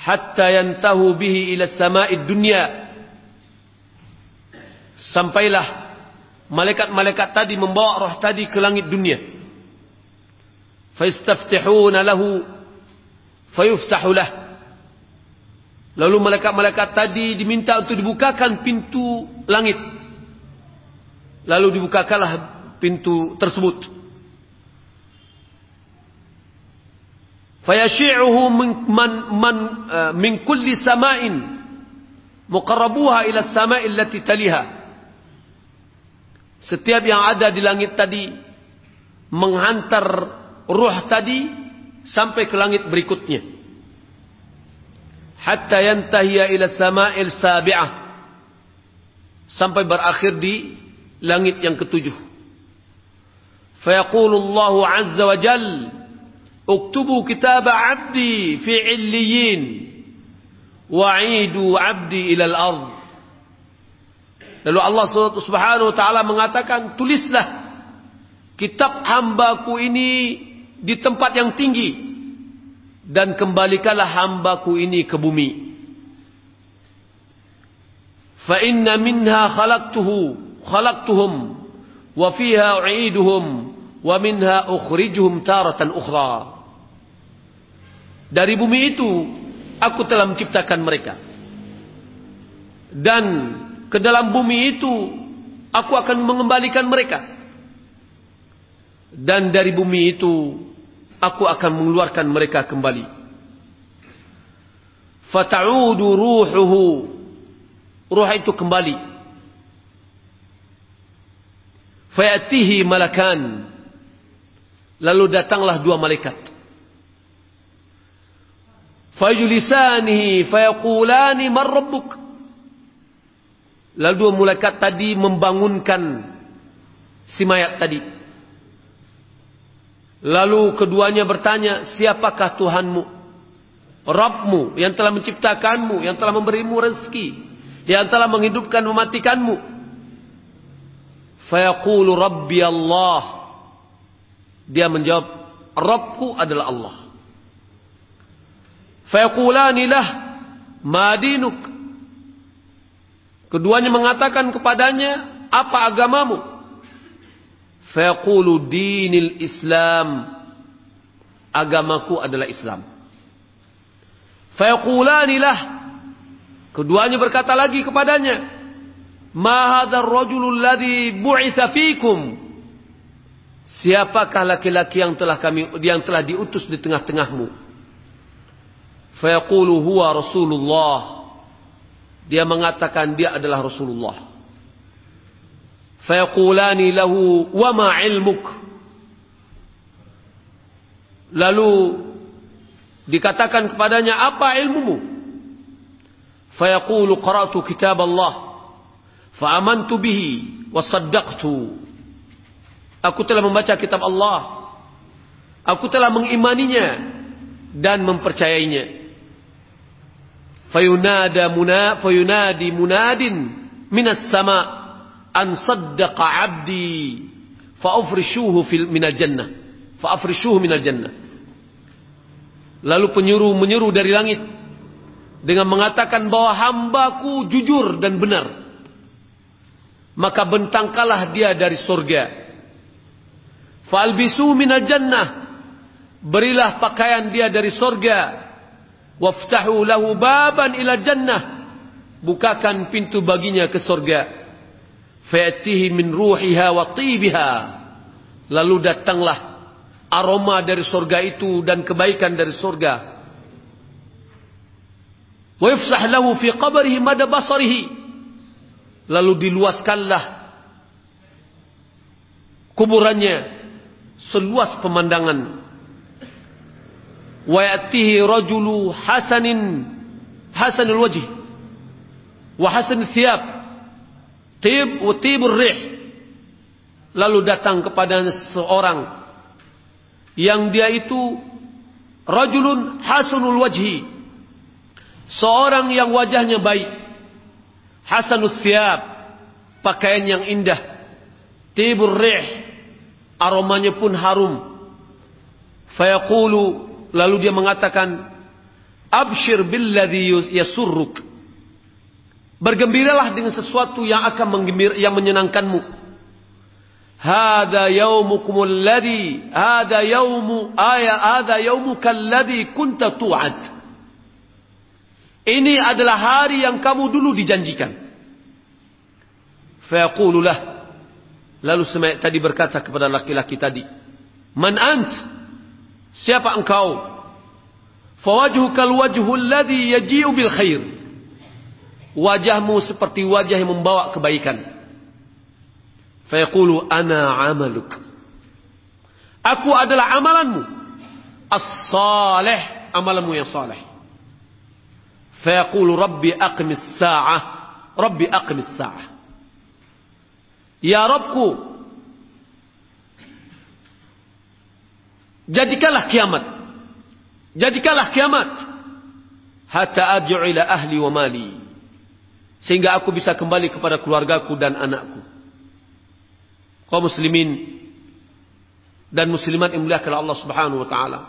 Hatta yantahu bihi ila sama'id dunya. Sampailah malaikat-malaikat tadi membawa roh tadi ke langit dunia. Faistaftihuna lahu fayuftahu lah lalu malaikat-malaikat tadi diminta untuk dibukakan pintu langit. Lalu dibukakanlah pintu tersebut. Fayashi'uhu min man, man uh, min kulli sama'in muqarrabuha ila as-sama'i allati taliha. Setiap yang ada di langit tadi menghantar ruh tadi sampai ke langit berikutnya hatta yantahiya ila sama'il sabi'ah. Sampai berakhir di langit yang ketujuh. Fayaqulu Allah azza wa jal uktubu kitab 'abdi fi 'illiyin wa'idu 'abdi ila al-ard lalu Allah subhanahu wa ta'ala mengatakan tulislah kitab hambaku ini di tempat yang tinggi dan kembalikanlah hambaku ini ke bumi. Fa inna minha khalaqtuhu khalaqtuhum wa fiha u'iduhum wa minha ukhrijuhum taratan ukhra. Dari bumi itu aku telah menciptakan mereka. Dan ke dalam bumi itu aku akan mengembalikan mereka. Dan dari bumi itu aku akan mengeluarkan mereka kembali. Fata'udu ruhuhu. Ruh itu kembali. Fayatihi malakan. Lalu datanglah dua malaikat. Fajulisanihi fayaqulani man rabbuk. Lalu dua malaikat tadi membangunkan si mayat tadi. Lalu keduanya bertanya, siapakah Tuhanmu? Rabbmu yang telah menciptakanmu, yang telah memberimu rezeki, yang telah menghidupkan mematikanmu. Fayaqulu Rabbi Allah. Dia menjawab, Rabbku adalah Allah. Fayaqulani lah, madinuk. Keduanya mengatakan kepadanya, apa agamamu? Fayaqulu dinil Islam. Agamaku adalah Islam. Fayaqulani lah. Keduanya berkata lagi kepadanya. Ma hadzal rajulul bu'itsa fikum? Siapakah laki-laki yang telah kami yang telah diutus di tengah-tengahmu? Fayaqulu huwa Rasulullah. Dia mengatakan dia adalah Rasulullah. Lahu wa ma ilmuk? Lalu dikatakan kepadanya apa ilmumu? Fayaqulu qara'tu kitab Allah fa amantu bihi wa saddaqtu. Aku telah membaca kitab Allah. Aku telah mengimaninya dan mempercayainya. Fayunada muna fayunadi munadin minas sama' an saddaqa 'abdi fa afrishuhu fil minal jannah fa afrishuhu minal jannah lalu penyuruh menyeru dari langit dengan mengatakan bahwa hambaku jujur dan benar. Maka bentangkalah dia dari surga. Fa albisu minal jannah berilah pakaian dia dari surga. Waftahu lahu baban ila jannah. Bukakan pintu baginya ke surga Fa'tihi min ruhiha wa tibiha. Lalu datanglah aroma dari surga itu dan kebaikan dari surga. Wa yufsah lahu fi qabrihi mada basarihi. Lalu diluaskanlah kuburannya seluas pemandangan. Wa ya'tihi rajulu hasanin hasanul wajh wa hasanul thiyab Tib tibur rih. Lalu datang kepada seorang yang dia itu rajulun hasunul wajhi. Seorang yang wajahnya baik. Hasanus siap. Pakaian yang indah. Tibur rih. Aromanya pun harum. Fayaqulu. Lalu dia mengatakan. Abshir billadhi yasurruk. Bergembiralah dengan sesuatu yang akan menggembir, yang menyenangkanmu. Hada yaumukumul ladzi hada yaumu aya hada yaumukal ladzi kunta tu'ad. Ini adalah hari yang kamu dulu dijanjikan. Fayaqulu lah. Lalu semayat tadi berkata kepada laki-laki tadi, "Man ant? Siapa engkau?" Fawajhukal wajhul ladzi yaji'u bil khair. Wajahmu seperti wajah yang membawa kebaikan. Fayaqulu ana amaluk. Aku adalah amalanmu. As-salih, amalanmu yang saleh. Fayaqulu rabbi aqmis sa'ah. Rabbi aqmis sa'ah. Ya Rabbku, jadikanlah kiamat. Jadikanlah kiamat. Hatta ad'u ila ahli wa mali. Sehingga aku bisa kembali kepada keluargaku dan anakku. Kau muslimin dan muslimat yang muliakan Allah Subhanahu wa taala.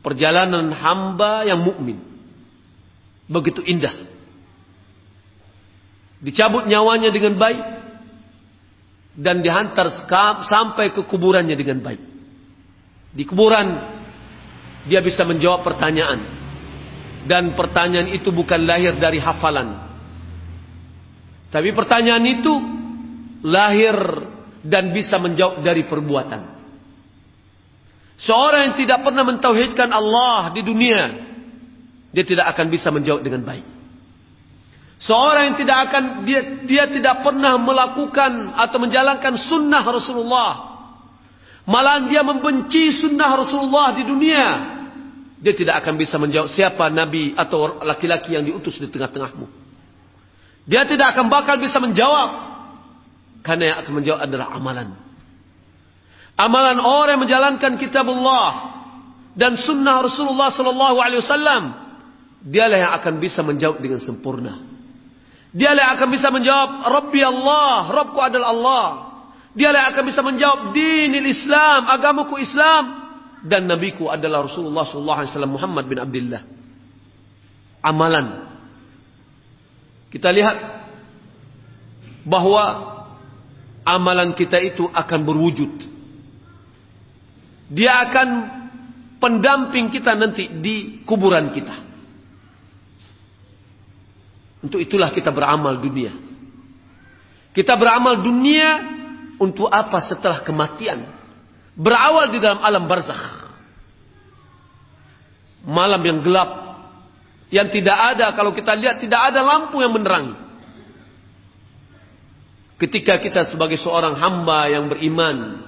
Perjalanan hamba yang mukmin begitu indah. Dicabut nyawanya dengan baik dan dihantar sampai ke kuburannya dengan baik. Di kuburan dia bisa menjawab pertanyaan dan pertanyaan itu bukan lahir dari hafalan tapi pertanyaan itu lahir dan bisa menjawab dari perbuatan. Seorang yang tidak pernah mentauhidkan Allah di dunia, dia tidak akan bisa menjawab dengan baik. Seorang yang tidak akan dia dia tidak pernah melakukan atau menjalankan sunnah Rasulullah, malah dia membenci sunnah Rasulullah di dunia, dia tidak akan bisa menjawab siapa nabi atau laki-laki yang diutus di tengah-tengahmu. Dia tidak akan bakal bisa menjawab. Karena yang akan menjawab adalah amalan. Amalan orang yang menjalankan kitabullah dan sunnah Rasulullah sallallahu alaihi wasallam, dialah yang akan bisa menjawab dengan sempurna. Dialah yang akan bisa menjawab Rabbi Allah, Rabbku adalah Allah. Dialah yang akan bisa menjawab dinil Islam, agamaku Islam dan nabiku adalah Rasulullah sallallahu alaihi wasallam Muhammad bin Abdullah. Amalan kita lihat bahwa amalan kita itu akan berwujud. Dia akan pendamping kita nanti di kuburan kita. Untuk itulah kita beramal dunia. Kita beramal dunia untuk apa setelah kematian? Berawal di dalam alam barzakh. Malam yang gelap yang tidak ada kalau kita lihat tidak ada lampu yang menerangi. Ketika kita sebagai seorang hamba yang beriman,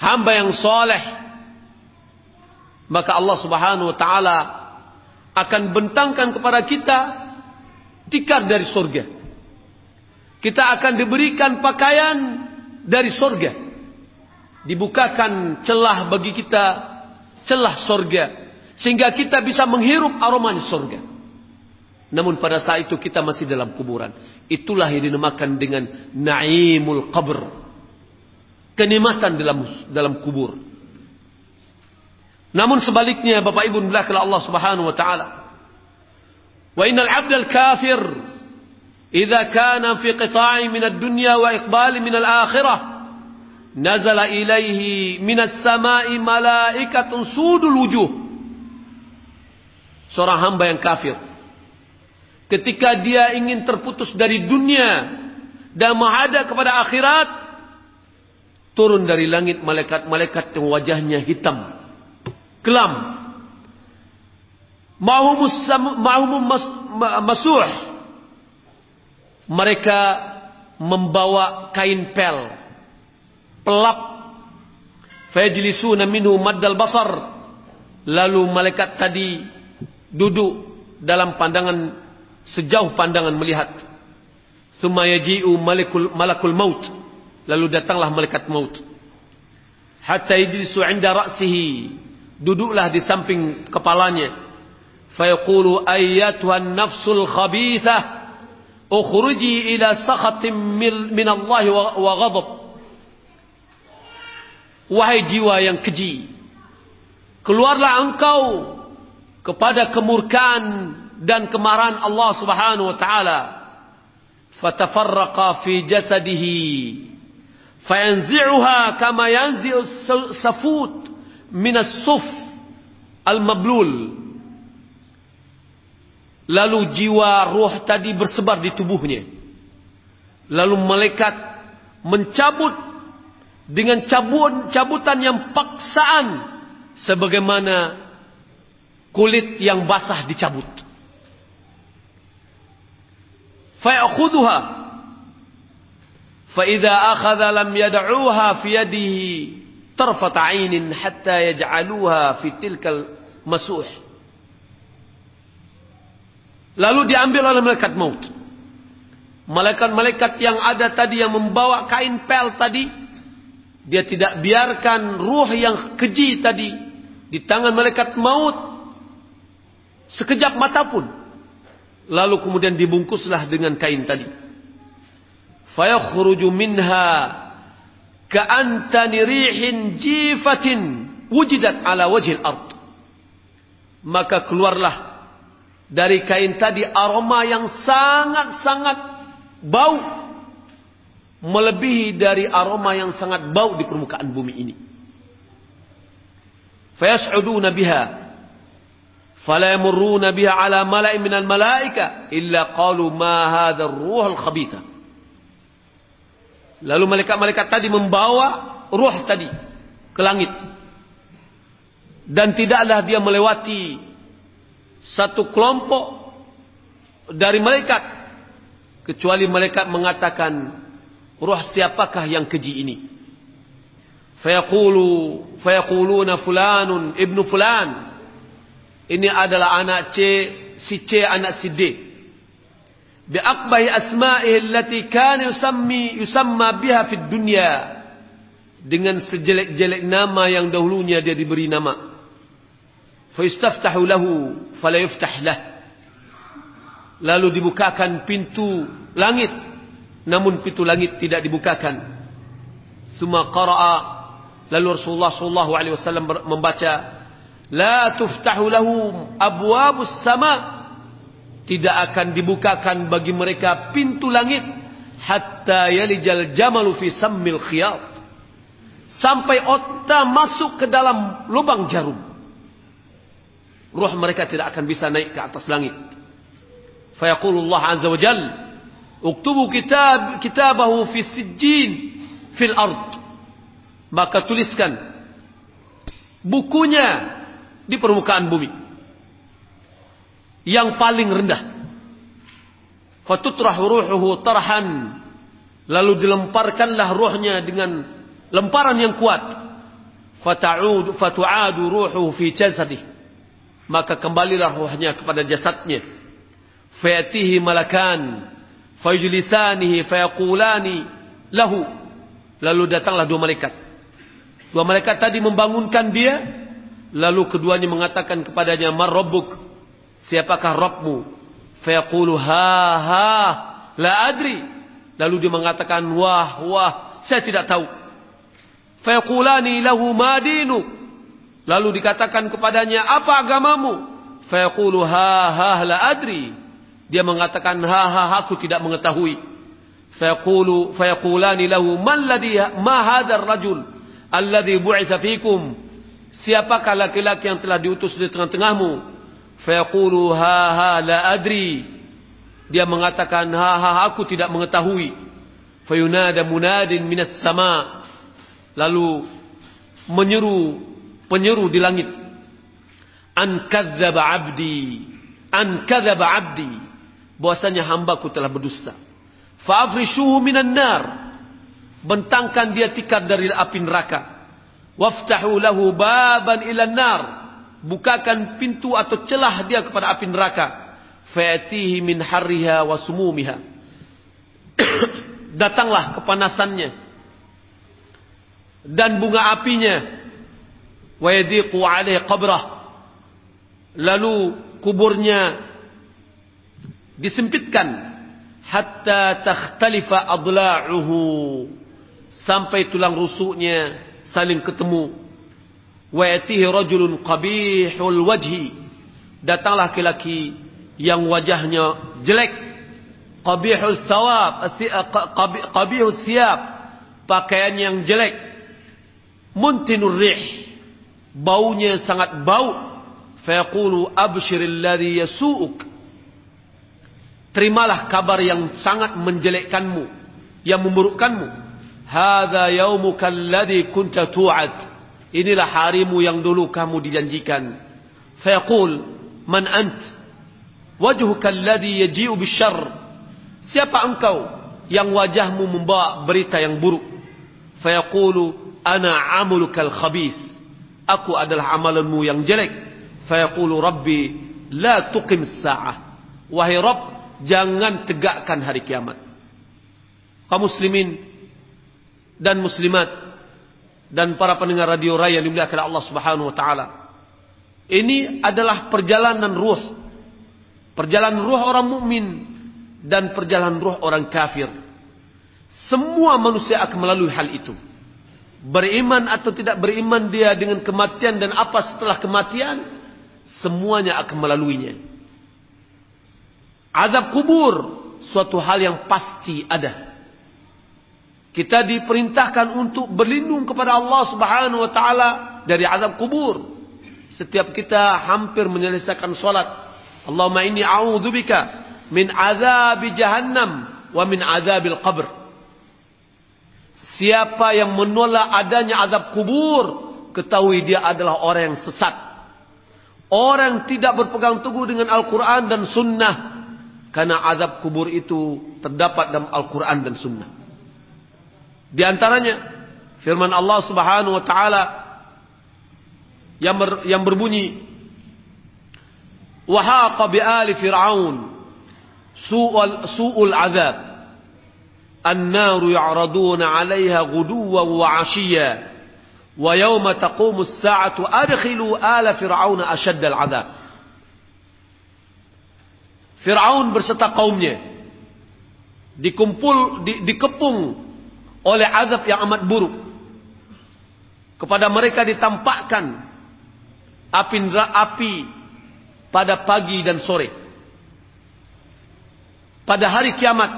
hamba yang soleh, maka Allah Subhanahu wa taala akan bentangkan kepada kita tikar dari surga. Kita akan diberikan pakaian dari surga. Dibukakan celah bagi kita, celah surga sehingga kita bisa menghirup aroma surga. Namun pada saat itu kita masih dalam kuburan. Itulah yang dinamakan dengan naimul qabr. Kenikmatan dalam dalam kubur. Namun sebaliknya Bapak Ibu belakang Allah Subhanahu wa taala. Wa innal 'abdal kafir idza kana fi qita'i min ad-dunya wa iqbali min al-akhirah nazala ilaihi min as-sama'i malaikatun sudul wujuh seorang hamba yang kafir. Ketika dia ingin terputus dari dunia dan menghadap kepada akhirat, turun dari langit malaikat-malaikat yang wajahnya hitam, kelam. Masuh. Mereka membawa kain pel, pelap. Fajlisuna minhu maddal basar. Lalu malaikat tadi duduk dalam pandangan sejauh pandangan melihat. Sumayaji'u malakul malakul maut. Lalu datanglah malaikat maut. Hatta yajlisu 'inda ra'sihi. Duduklah di samping kepalanya. Fayaqulu ayyatuhan nafsul khabithah ukhruji ila sakhatin min Allah wa ghadab. Wahai jiwa yang keji, keluarlah engkau kepada kemurkaan dan kemarahan Allah Subhanahu wa taala. Fatafarraqa fi jasadihi. Fayanzi'uha kama yanzi'u safut min as-suf al-mablul. Lalu jiwa ruh tadi bersebar di tubuhnya. Lalu malaikat mencabut dengan cabut cabutan yang paksaan sebagaimana kulit yang basah dicabut. fayakhudhuha fa idza akhadha lam yad'uha fi yadihi tarfat 'ainin hatta yaj'aluha fi tilkal masuh. Lalu diambil oleh malaikat maut. Malaikat-malaikat yang ada tadi yang membawa kain pel tadi dia tidak biarkan ruh yang keji tadi di tangan malaikat maut sekejap mata pun. Lalu kemudian dibungkuslah dengan kain tadi. Fayakhruju minha ka'antani rihin jifatin wujidat ala wajhil ard. Maka keluarlah dari kain tadi aroma yang sangat-sangat bau melebihi dari aroma yang sangat bau di permukaan bumi ini. Fayas'uduna biha fala yamurruna biha ala mala'in minal malaika illa qalu ma hadha ar-ruh al-khabitha. Lalu malaikat-malaikat tadi membawa ruh tadi ke langit. Dan tidaklah dia melewati satu kelompok dari malaikat kecuali malaikat mengatakan Ruh siapakah yang keji ini? Fayaqulu fayaquluna fulanun ibnu fulan. Ini adalah anak C, si C anak si D. Bi aqbahi asma'ihi allati kana yusammi yusamma biha fid dunya. Dengan sejelek-jelek nama yang dahulunya dia diberi nama. Fayustaftahu lahu fala yuftah lah. Lalu dibukakan pintu langit namun pintu langit tidak dibukakan. Suma qara'a lalu Rasulullah sallallahu alaihi wasallam membaca la tuftahu lahum abwabus sama. Tidak akan dibukakan bagi mereka pintu langit hatta yalijal jamalu fi sammil khiyat. Sampai otak masuk ke dalam lubang jarum. Ruh mereka tidak akan bisa naik ke atas langit. Fa yaqulullah azza wa jalla Uktubu kitab kitabahu fi sijjin fil ard. Maka tuliskan bukunya di permukaan bumi. Yang paling rendah. Fatutrah ruhuhu tarhan. Lalu dilemparkanlah ruhnya dengan lemparan yang kuat. Fata'udu fatu'adu ruhuhu fi jasadih. Maka kembalilah ruhnya kepada jasadnya. Fayatihi malakan fayujlisanihi fayaqulani lahu lalu datanglah dua malaikat dua malaikat tadi membangunkan dia lalu keduanya mengatakan kepadanya mar rabbuk? Siapakah rabbmu? Fayaqulu ha ha la adri. Lalu dia mengatakan wah wah saya tidak tahu. Fayaqulani lahu ma dinu? Lalu dikatakan kepadanya apa agamamu? Fayaqulu ha ha la adri. Dia mengatakan, ha ha aku tidak mengetahui. Fayaqulu fayaqulani lahu man ladhi ma hadzal rajul alladhi bu'itsa fikum? Siapakah laki-laki yang telah diutus di tengah-tengahmu? Fayaqulu ha ha la adri. Dia mengatakan, ha ha aku tidak mengetahui. Fayunada munadin minas sama. Lalu menyeru penyeru di langit. An kadzdzaba 'abdi. An kadzdzaba 'abdi bahwasanya hambaku telah berdusta. Fa'afrishuhu minan nar. Bentangkan dia tikar dari api neraka. Waftahu lahu baban ilan nar. Bukakan pintu atau celah dia kepada api neraka. Fa'atihi min harriha wa sumumiha. Datanglah kepanasannya. Dan bunga apinya. Wa yadiqu alaih qabrah. Lalu kuburnya disempitkan hatta takhtalifa adla'uhu sampai tulang rusuknya saling ketemu. Wa yatihi rajulun qabihul wajhi. Datanglah laki-laki yang wajahnya jelek. Qabihul sawab qabihul siap pakaian yang jelek. Muntinur rih baunya sangat bau. Fa yaqulu abshiril ladhi yasu'uk. Terimalah kabar yang sangat menjelekkanmu, yang memburukkanmu. Hadza yaumuka alladhi kunta tu'ad. Inilah harimu yang dulu kamu dijanjikan. Fayaqul, "Man ant?" Wajhuka alladhi yaji'u bisyarr. siapa engkau yang wajahmu membawa berita yang buruk fayaqulu ana amalukal khabith aku adalah amalanmu yang jelek fayaqulu rabbi la tuqim sa'ah wahai rabb jangan tegakkan hari kiamat kaum muslimin dan muslimat dan para pendengar radio raya yang dimuliakan Allah Subhanahu wa taala. Ini adalah perjalanan ruh. Perjalanan ruh orang mukmin dan perjalanan ruh orang kafir. Semua manusia akan melalui hal itu. Beriman atau tidak beriman dia dengan kematian dan apa setelah kematian, semuanya akan melaluinya. Azab kubur suatu hal yang pasti ada. Kita diperintahkan untuk berlindung kepada Allah Subhanahu wa taala dari azab kubur. Setiap kita hampir menyelesaikan salat, Allahumma inni a'udzubika min azab jahannam wa min azabil qabr. Siapa yang menolak adanya azab kubur, ketahui dia adalah orang yang sesat. Orang tidak berpegang teguh dengan Al-Quran dan Sunnah. Karena azab kubur itu terdapat dalam Al-Quran dan Sunnah. Di antaranya firman Allah Subhanahu wa taala yang ber, yang berbunyi wa haqa bi ali fir'aun su'ul su'ul azab النار يعرضون عليها غدوا وعشيا ويوم تقوم الساعة أدخلوا آل فرعون أشد العذاب Fir'aun berserta kaumnya dikumpul di, dikepung oleh azab yang amat buruk. Kepada mereka ditampakkan api api pada pagi dan sore. Pada hari kiamat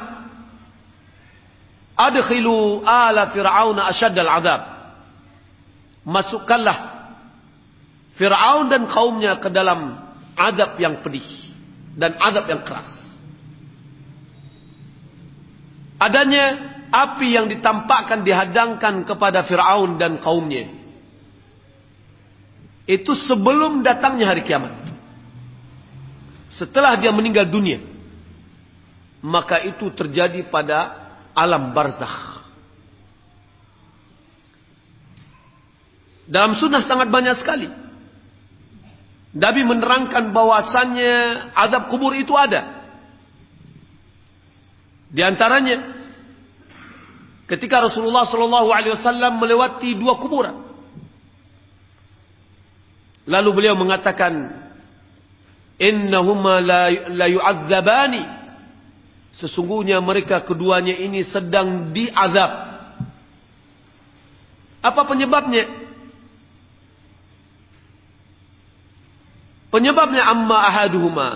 adkhilu ala fir'auna asyaddal azab. Masukkanlah Fir'aun dan kaumnya ke dalam azab yang pedih dan azab yang keras. Adanya api yang ditampakkan dihadangkan kepada Fir'aun dan kaumnya. Itu sebelum datangnya hari kiamat. Setelah dia meninggal dunia. Maka itu terjadi pada alam barzakh. Dalam sunnah sangat banyak sekali. Nabi menerangkan bahwasannya azab kubur itu ada. Di antaranya ketika Rasulullah sallallahu alaihi wasallam melewati dua kuburan. Lalu beliau mengatakan, "Innahuma la, la yu'adzabani." Sesungguhnya mereka keduanya ini sedang diazab. Apa penyebabnya? Penyebabnya amma ahaduhuma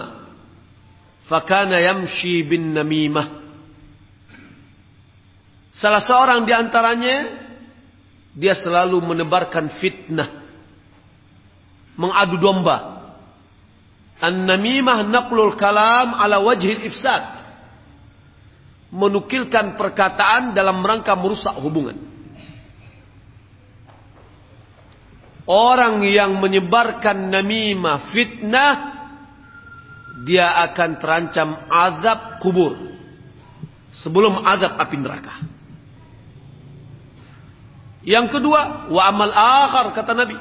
fakana yamshi bin namimah Salah seorang di antaranya dia selalu menebarkan fitnah. Mengadu domba. An-namimah naqlul kalam ala wajhil ifsad. Menukilkan perkataan dalam rangka merusak hubungan. Orang yang menyebarkan namimah fitnah dia akan terancam azab kubur sebelum azab api neraka. Yang kedua, wa amal akhar kata Nabi.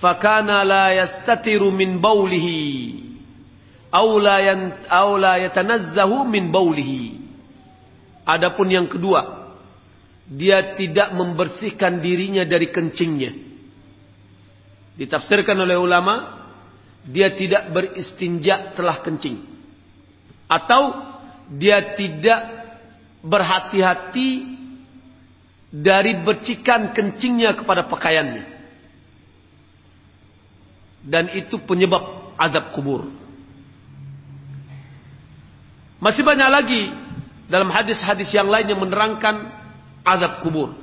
Fakana la yastatiru min baulihi. Aw la, yan, aw la yatanazzahu min baulihi. Adapun yang kedua, dia tidak membersihkan dirinya dari kencingnya. Ditafsirkan oleh ulama, dia tidak beristinja telah kencing. Atau dia tidak berhati-hati dari bercikan kencingnya kepada pakaiannya. Dan itu penyebab azab kubur. Masih banyak lagi dalam hadis-hadis yang lain yang menerangkan azab kubur.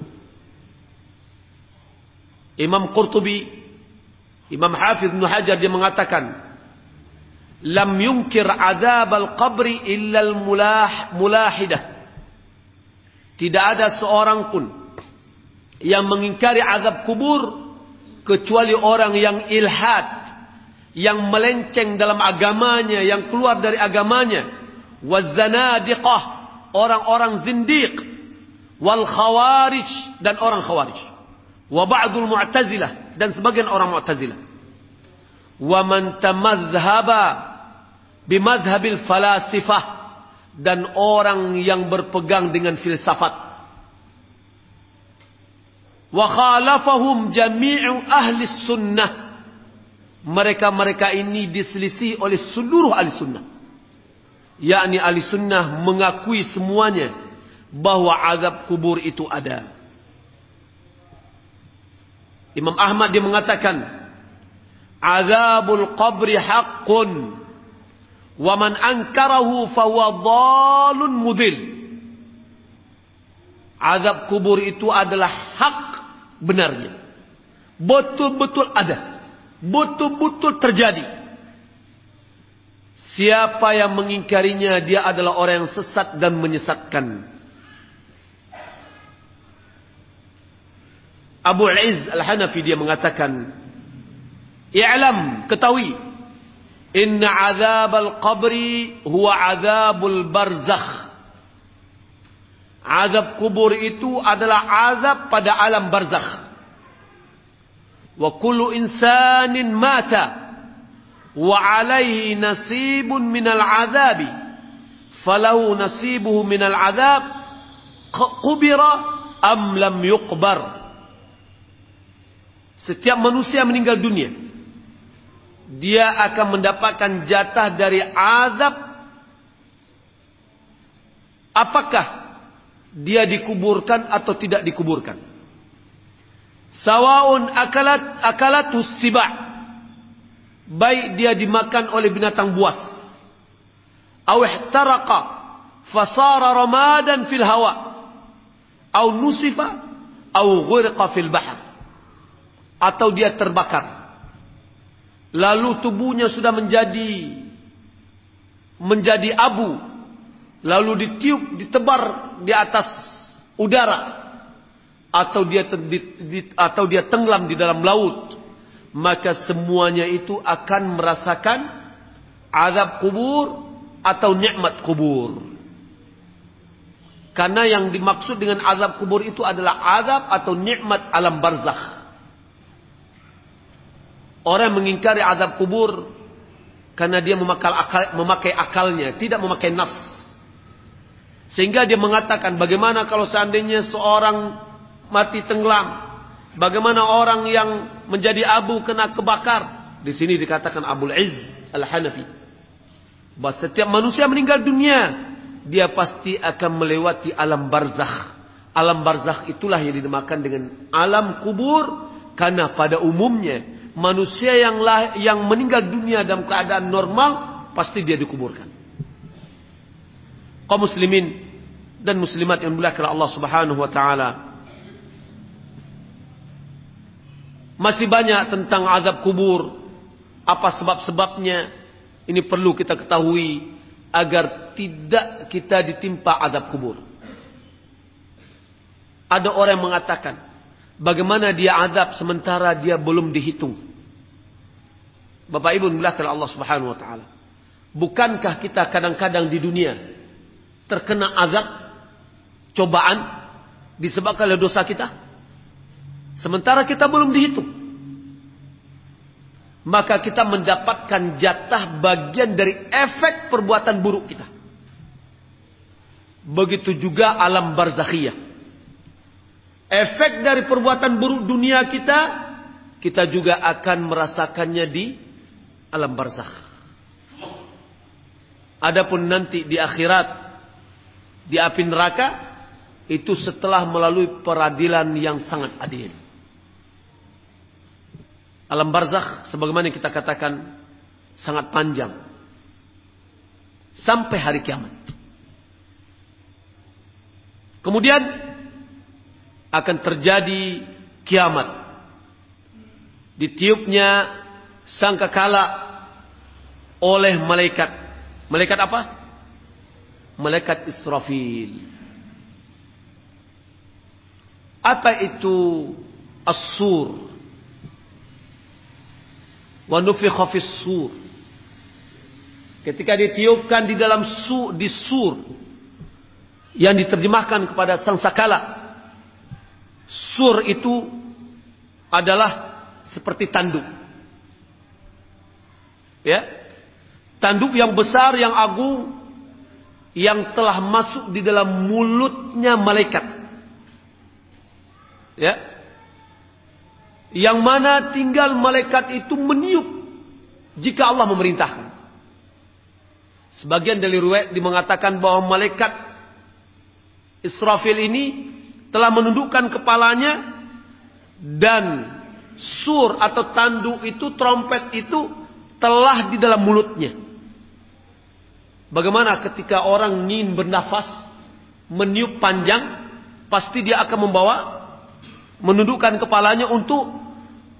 Imam Qurtubi, Imam Hafiz Ibn Hajar dia mengatakan, Lam yunkir azab al-qabri illa al-mulah mulahidah. Tidak ada seorang pun yang mengingkari azab kubur kecuali orang yang ilhad, yang melenceng dalam agamanya, yang keluar dari agamanya, wazanadiqah, orang-orang zindiq, wal khawarij dan orang khawarij. Wa ba'dul mu'tazilah dan sebagian orang mu'tazilah. Wa man tamadhhaba bimadhhabil falasifah dan orang yang berpegang dengan filsafat. Wa khalafahum jami'u ahli sunnah. Mereka-mereka ini diselisih oleh seluruh ahli sunnah. Yakni ahli sunnah mengakui semuanya bahwa azab kubur itu ada. Imam Ahmad dia mengatakan azabul qabri haqqun man ankarahu fahuwa dhalun mudil. Azab kubur itu adalah hak benarnya. Betul-betul ada. Betul-betul terjadi. Siapa yang mengingkarinya dia adalah orang yang sesat dan menyesatkan. Abu Iz Al-Hanafi dia mengatakan, "I'lam, ketahui, إن عذاب القبر هو عذاب البرزخ. عذاب قبر itu adalah عذاب pada alam برزخ وكل إنسان مات وعليه نصيب من العذاب. فله نصيبه من العذاب قبر أم لم يقبر. Setiap manusia meninggal dunia, Dia akan mendapatkan jatah dari azab. Apakah dia dikuburkan atau tidak dikuburkan? Sawaun akalat akalatus siba. Baik dia dimakan oleh binatang buas. Aw ihtaraqa fasara ramadan fil hawa. Aw nusifa aw ghurqa fil bahr atau dia terbakar. Lalu tubuhnya sudah menjadi menjadi abu. Lalu ditiup, ditebar di atas udara atau dia di, di, atau dia tenggelam di dalam laut. Maka semuanya itu akan merasakan azab kubur atau nikmat kubur. Karena yang dimaksud dengan azab kubur itu adalah azab atau nikmat alam barzakh. Orang mengingkari azab kubur karena dia memakal akal, memakai akalnya, tidak memakai nafs. Sehingga dia mengatakan bagaimana kalau seandainya seorang mati tenggelam? Bagaimana orang yang menjadi abu kena kebakar? Di sini dikatakan Abul Izz Al-Hanafi. Bahwa setiap manusia meninggal dunia, dia pasti akan melewati alam barzakh. Alam barzakh itulah yang dinamakan dengan alam kubur karena pada umumnya manusia yang lah, yang meninggal dunia dalam keadaan normal pasti dia dikuburkan. Kaum muslimin dan muslimat yang dimuliakan Allah Subhanahu wa taala. Masih banyak tentang azab kubur. Apa sebab-sebabnya? Ini perlu kita ketahui agar tidak kita ditimpa azab kubur. Ada orang yang mengatakan, bagaimana dia azab sementara dia belum dihitung. Bapak Ibu belakang Allah Subhanahu wa taala. Bukankah kita kadang-kadang di dunia terkena azab, cobaan disebabkan oleh dosa kita? Sementara kita belum dihitung. Maka kita mendapatkan jatah bagian dari efek perbuatan buruk kita. Begitu juga alam barzakhiyah. Efek dari perbuatan buruk dunia kita, kita juga akan merasakannya di alam barzakh. Adapun nanti di akhirat di api neraka itu setelah melalui peradilan yang sangat adil. Alam barzakh sebagaimana kita katakan sangat panjang sampai hari kiamat. Kemudian akan terjadi kiamat. Ditiupnya sangkakala oleh malaikat. Malaikat apa? Malaikat Israfil. Apa itu as-sur? Wa nufikha fis-sur. ketika ditiupkan di dalam su, di sur yang diterjemahkan kepada sang sakala sur itu adalah seperti tanduk. Ya. Tanduk yang besar yang agung yang telah masuk di dalam mulutnya malaikat. Ya. Yang mana tinggal malaikat itu meniup jika Allah memerintahkan. Sebagian dari riwayat mengatakan bahwa malaikat Israfil ini telah menundukkan kepalanya dan sur atau tanduk itu trompet itu telah di dalam mulutnya. Bagaimana ketika orang ingin bernafas meniup panjang pasti dia akan membawa menundukkan kepalanya untuk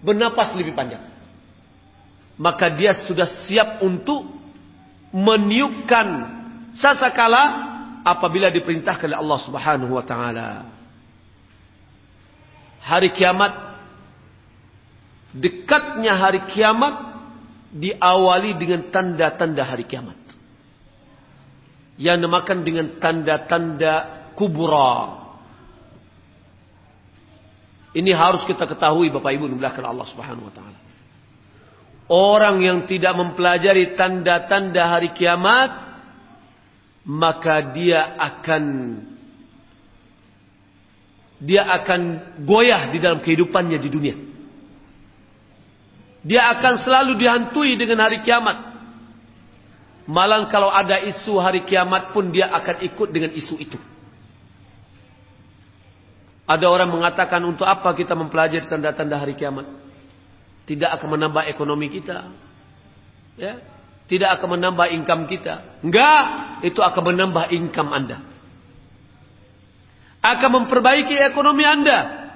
bernafas lebih panjang. Maka dia sudah siap untuk meniupkan sasakala apabila diperintahkan oleh Allah Subhanahu wa taala. Hari kiamat dekatnya hari kiamat diawali dengan tanda-tanda hari kiamat. Yang namakan dengan tanda-tanda kubura. Ini harus kita ketahui Bapak Ibu dimulakan Allah Subhanahu wa taala. Orang yang tidak mempelajari tanda-tanda hari kiamat, maka dia akan dia akan goyah di dalam kehidupannya di dunia. Dia akan selalu dihantui dengan hari kiamat. Malang kalau ada isu hari kiamat pun dia akan ikut dengan isu itu. Ada orang mengatakan untuk apa kita mempelajari tanda-tanda hari kiamat? tidak akan menambah ekonomi kita. Ya. Tidak akan menambah income kita. Enggak, itu akan menambah income Anda. Akan memperbaiki ekonomi Anda.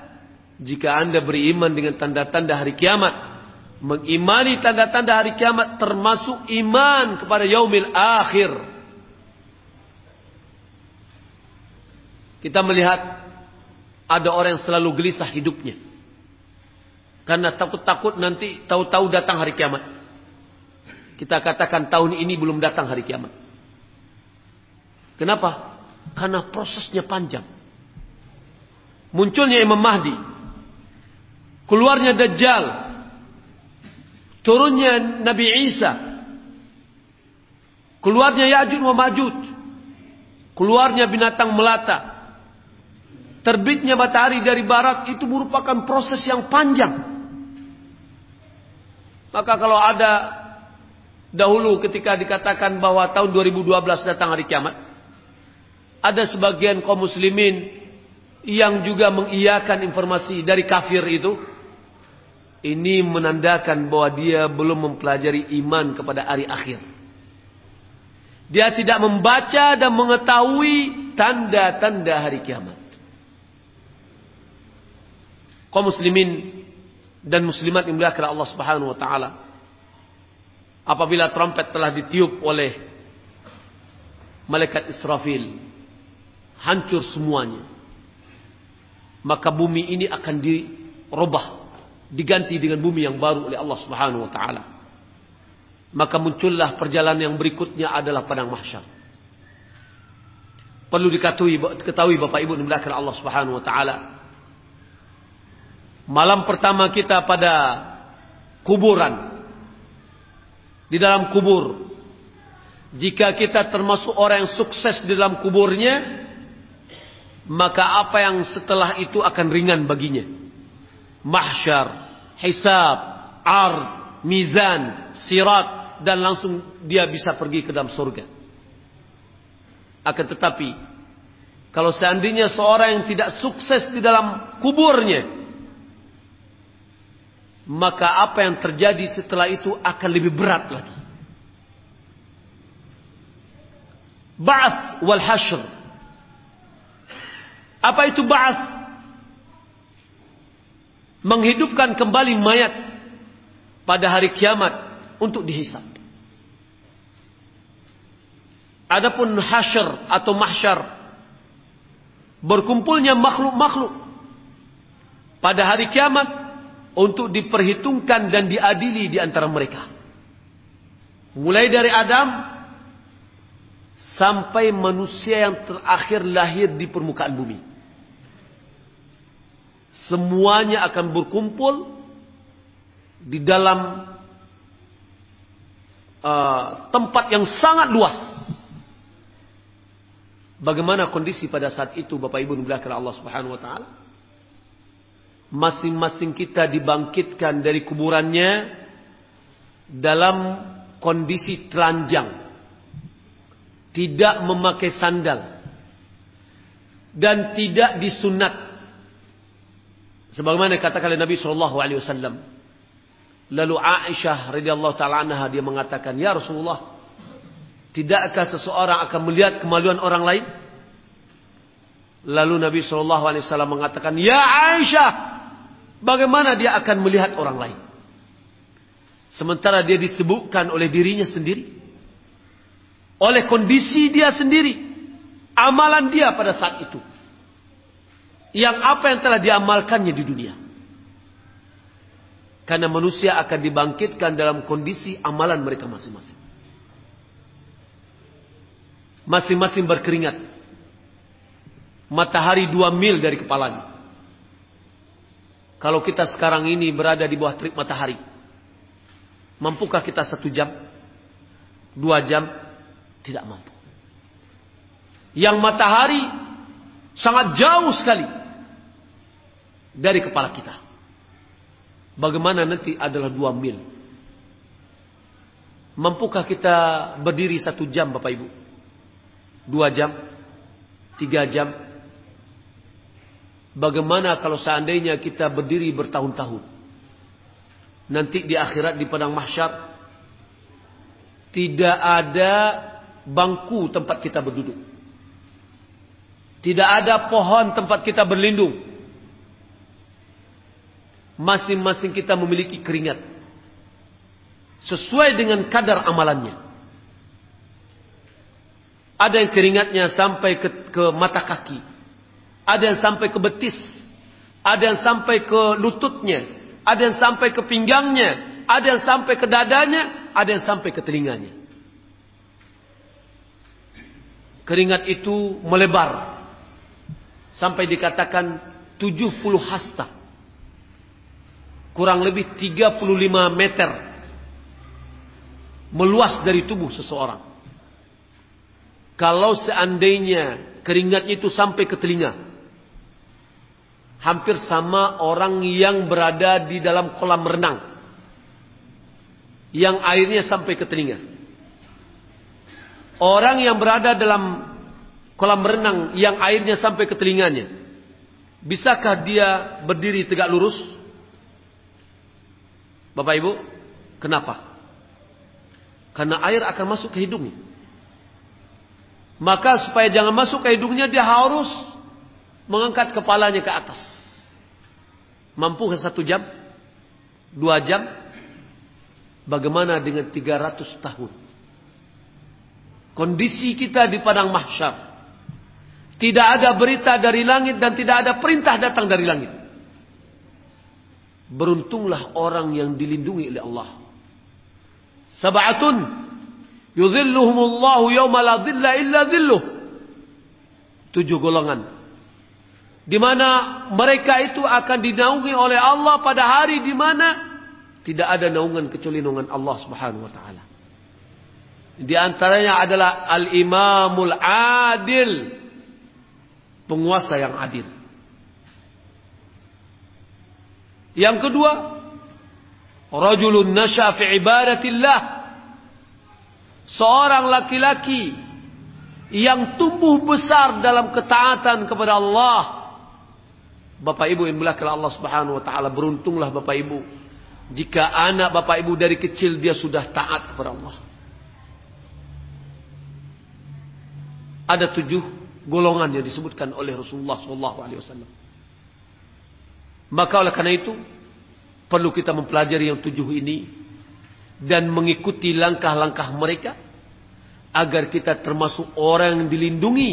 Jika Anda beriman dengan tanda-tanda hari kiamat, mengimani tanda-tanda hari kiamat termasuk iman kepada yaumil akhir. Kita melihat ada orang yang selalu gelisah hidupnya. Karena takut-takut nanti tahu-tahu datang hari kiamat. Kita katakan tahun ini belum datang hari kiamat. Kenapa? Karena prosesnya panjang. Munculnya Imam Mahdi. Keluarnya Dajjal. Turunnya Nabi Isa. Keluarnya Ya'juj wa Ma'juj. Keluarnya binatang melata. Terbitnya matahari dari barat itu merupakan proses yang panjang. Maka kalau ada dahulu ketika dikatakan bahwa tahun 2012 datang hari kiamat, ada sebagian kaum muslimin yang juga mengiyakan informasi dari kafir itu, ini menandakan bahwa dia belum mempelajari iman kepada hari akhir. Dia tidak membaca dan mengetahui tanda-tanda hari kiamat. Kaum muslimin dan muslimat yang muliakan Allah Subhanahu wa taala. Apabila trompet telah ditiup oleh malaikat Israfil, hancur semuanya. Maka bumi ini akan dirubah, diganti dengan bumi yang baru oleh Allah Subhanahu wa taala. Maka muncullah perjalanan yang berikutnya adalah padang mahsyar. Perlu diketahui, ketahui Bapak Ibu dimuliakan Allah Subhanahu wa taala malam pertama kita pada kuburan di dalam kubur jika kita termasuk orang yang sukses di dalam kuburnya maka apa yang setelah itu akan ringan baginya mahsyar hisab ard mizan sirat dan langsung dia bisa pergi ke dalam surga akan tetapi kalau seandainya seorang yang tidak sukses di dalam kuburnya maka apa yang terjadi setelah itu akan lebih berat lagi. Ba'ath wal hashr. Apa itu ba'ath? Menghidupkan kembali mayat pada hari kiamat untuk dihisap. Adapun hasyr atau mahsyar berkumpulnya makhluk-makhluk pada hari kiamat untuk diperhitungkan dan diadili di antara mereka. Mulai dari Adam sampai manusia yang terakhir lahir di permukaan bumi. Semuanya akan berkumpul di dalam uh, tempat yang sangat luas. Bagaimana kondisi pada saat itu Bapak Ibu dimuliakan Allah Subhanahu wa taala? Masing-masing kita dibangkitkan dari kuburannya dalam kondisi telanjang tidak memakai sandal dan tidak disunat sebagaimana katakan Nabi sallallahu alaihi wasallam lalu Aisyah radhiyallahu taala anha dia mengatakan ya Rasulullah tidakkah seseorang akan melihat kemaluan orang lain lalu Nabi sallallahu alaihi wasallam mengatakan ya Aisyah bagaimana dia akan melihat orang lain sementara dia disebutkan oleh dirinya sendiri oleh kondisi dia sendiri. Amalan dia pada saat itu. Yang apa yang telah diamalkannya di dunia. Karena manusia akan dibangkitkan dalam kondisi amalan mereka masing-masing. Masing-masing berkeringat. Matahari dua mil dari kepalanya. Kalau kita sekarang ini berada di bawah terik matahari. Mampukah kita satu jam? Dua jam? Tidak mampu. Yang matahari sangat jauh sekali dari kepala kita. Bagaimana nanti adalah dua mil. Mampukah kita berdiri satu jam Bapak Ibu? Dua jam? Tiga jam? Bagaimana kalau seandainya kita berdiri bertahun-tahun? Nanti di akhirat di padang mahsyar tidak ada bangku tempat kita berduduk. Tidak ada pohon tempat kita berlindung. Masing-masing kita memiliki keringat. Sesuai dengan kadar amalannya. Ada yang keringatnya sampai ke, ke mata kaki. Ada yang sampai ke betis. Ada yang sampai ke lututnya. Ada yang sampai ke pinggangnya. Ada yang sampai ke dadanya. Ada yang sampai ke telinganya. Keringat itu melebar. Sampai dikatakan 70 hasta. Kurang lebih 35 meter. Meluas dari tubuh seseorang. Kalau seandainya keringatnya itu sampai ke telinga. Hampir sama orang yang berada di dalam kolam renang. Yang airnya sampai ke telinga. Orang yang berada dalam kolam renang yang airnya sampai ke telinganya. Bisakah dia berdiri tegak lurus? Bapak Ibu, kenapa? Karena air akan masuk ke hidungnya. Maka supaya jangan masuk ke hidungnya dia harus mengangkat kepalanya ke atas. Mampu ke satu jam? Dua jam? Bagaimana dengan 300 tahun? Kondisi kita di padang mahsyar. Tidak ada berita dari langit dan tidak ada perintah datang dari langit. Beruntunglah orang yang dilindungi oleh Allah. Sab'atun yudhilluhumullahu yawma la dhilla illa dhilluh. Tujuh golongan. Di mana mereka itu akan dinaungi oleh Allah pada hari di mana tidak ada naungan kecuali naungan Allah Subhanahu wa taala. Di antaranya adalah al-imamul adil. Penguasa yang adil. Yang kedua, rajulun nasya fi ibadatillah. Seorang laki-laki yang tumbuh besar dalam ketaatan kepada Allah. Bapak Ibu yang muliakan Allah Subhanahu wa taala, beruntunglah Bapak Ibu jika anak Bapak Ibu dari kecil dia sudah taat kepada Allah. Ada tujuh golongan yang disebutkan oleh Rasulullah SAW. Maka oleh karena itu perlu kita mempelajari yang tujuh ini dan mengikuti langkah-langkah mereka agar kita termasuk orang yang dilindungi,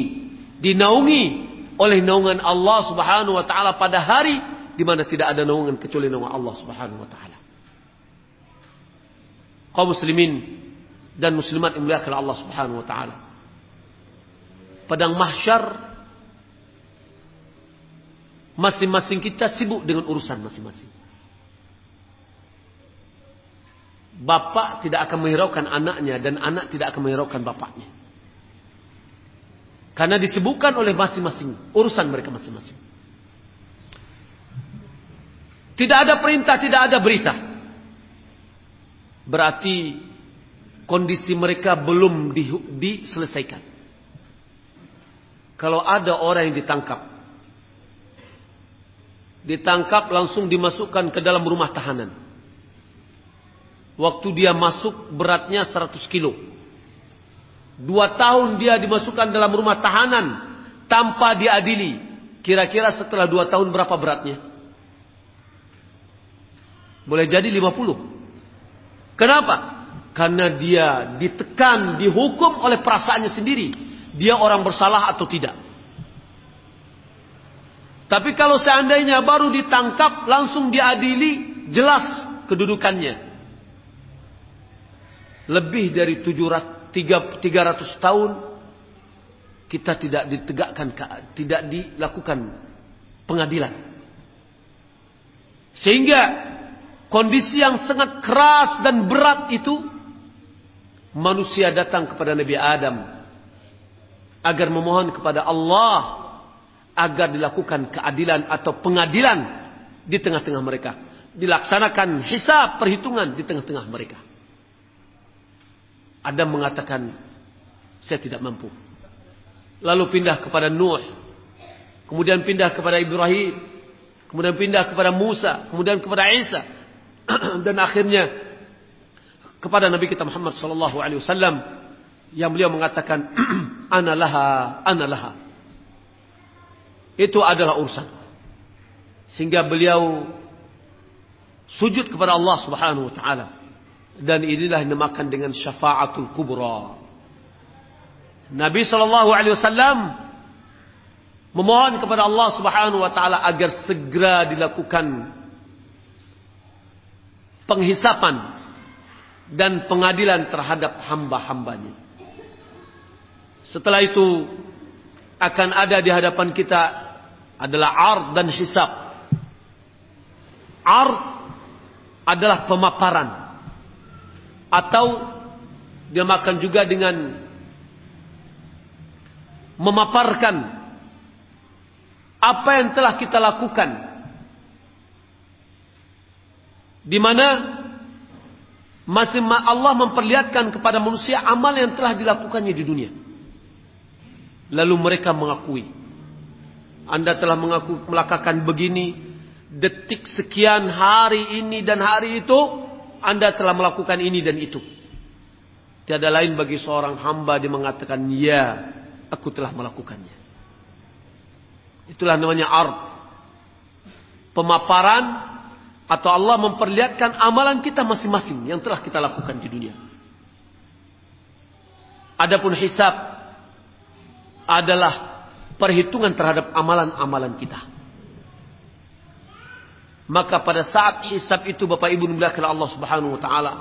dinaungi oleh naungan Allah Subhanahu wa taala pada hari di mana tidak ada naungan kecuali naungan Allah Subhanahu wa taala. Kaum muslimin dan muslimat yang Allah Subhanahu wa taala. padang mahsyar masing-masing kita sibuk dengan urusan masing-masing. Bapak tidak akan menghiraukan anaknya dan anak tidak akan menghiraukan bapaknya. Karena disebutkan oleh masing-masing urusan mereka masing-masing. Tidak ada perintah, tidak ada berita. Berarti kondisi mereka belum diselesaikan. Kalau ada orang yang ditangkap, ditangkap langsung dimasukkan ke dalam rumah tahanan. Waktu dia masuk beratnya 100 kilo. Dua tahun dia dimasukkan dalam rumah tahanan tanpa diadili. Kira-kira setelah dua tahun berapa beratnya? Boleh jadi 50. Kenapa? Karena dia ditekan, dihukum oleh perasaannya sendiri. Dia orang bersalah atau tidak. Tapi kalau seandainya baru ditangkap, langsung diadili, jelas kedudukannya. Lebih dari 700, 300 tahun kita tidak ditegakkan tidak dilakukan pengadilan. Sehingga kondisi yang sangat keras dan berat itu manusia datang kepada Nabi Adam agar memohon kepada Allah agar dilakukan keadilan atau pengadilan di tengah-tengah mereka dilaksanakan hisab perhitungan di tengah-tengah mereka Adam mengatakan, saya tidak mampu. Lalu pindah kepada Nuh. Kemudian pindah kepada Ibrahim. Kemudian pindah kepada Musa. Kemudian kepada Isa. Dan akhirnya kepada Nabi kita Muhammad sallallahu alaihi wasallam yang beliau mengatakan analaha analaha itu adalah urusan sehingga beliau sujud kepada Allah Subhanahu wa taala dan inilah dinamakan dengan syafaatul kubra. Nabi sallallahu alaihi wasallam memohon kepada Allah Subhanahu wa taala agar segera dilakukan penghisapan dan pengadilan terhadap hamba-hambanya. Setelah itu akan ada di hadapan kita adalah ard dan hisab. Ard adalah pemaparan. Atau dia makan juga dengan memaparkan apa yang telah kita lakukan. Di mana masih Allah memperlihatkan kepada manusia amal yang telah dilakukannya di dunia. Lalu mereka mengakui anda telah mengaku melakukan begini detik sekian hari ini dan hari itu anda telah melakukan ini dan itu. Tiada lain bagi seorang hamba dia mengatakan, ya, aku telah melakukannya. Itulah namanya art. Pemaparan atau Allah memperlihatkan amalan kita masing-masing yang telah kita lakukan di dunia. Adapun hisab adalah perhitungan terhadap amalan-amalan kita. Maka pada saat hisab itu Bapak Ibu dimuliakan Allah Subhanahu wa taala,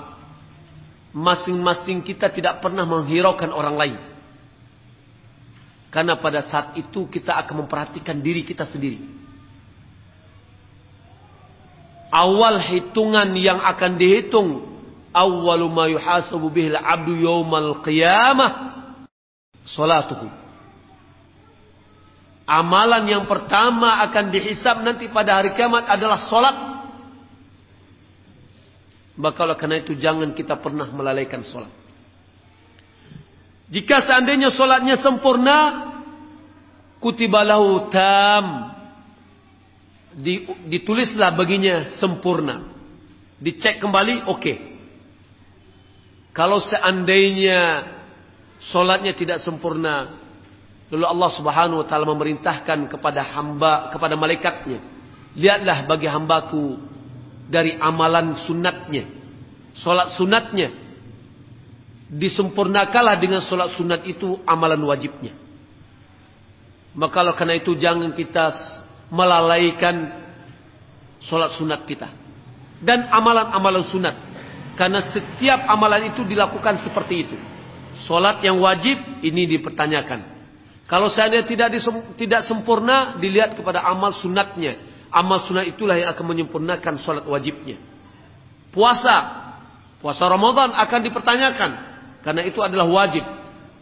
masing-masing kita tidak pernah menghiraukan orang lain. Karena pada saat itu kita akan memperhatikan diri kita sendiri. Awal hitungan yang akan dihitung, awwalu ma yuhasabu bihil abdu yaumal qiyamah salatuhu. Amalan yang pertama akan dihisap nanti pada hari kiamat adalah solat. Maka oleh karena itu jangan kita pernah melalaikan solat. Jika seandainya solatnya sempurna, kutibalahu tam. Ditulislah baginya sempurna. Dicek kembali, oke. Okay. Kalau seandainya solatnya tidak sempurna, Lalu Allah Subhanahu wa taala memerintahkan kepada hamba kepada malaikatnya, lihatlah bagi hambaku dari amalan sunatnya, solat sunatnya, disempurnakanlah dengan solat sunat itu amalan wajibnya. Maka kalau karena itu jangan kita melalaikan solat sunat kita dan amalan-amalan sunat, karena setiap amalan itu dilakukan seperti itu. Solat yang wajib ini dipertanyakan. Kalau seandainya tidak tidak sempurna, dilihat kepada amal sunatnya. Amal sunat itulah yang akan menyempurnakan sholat wajibnya. Puasa, puasa Ramadan akan dipertanyakan karena itu adalah wajib.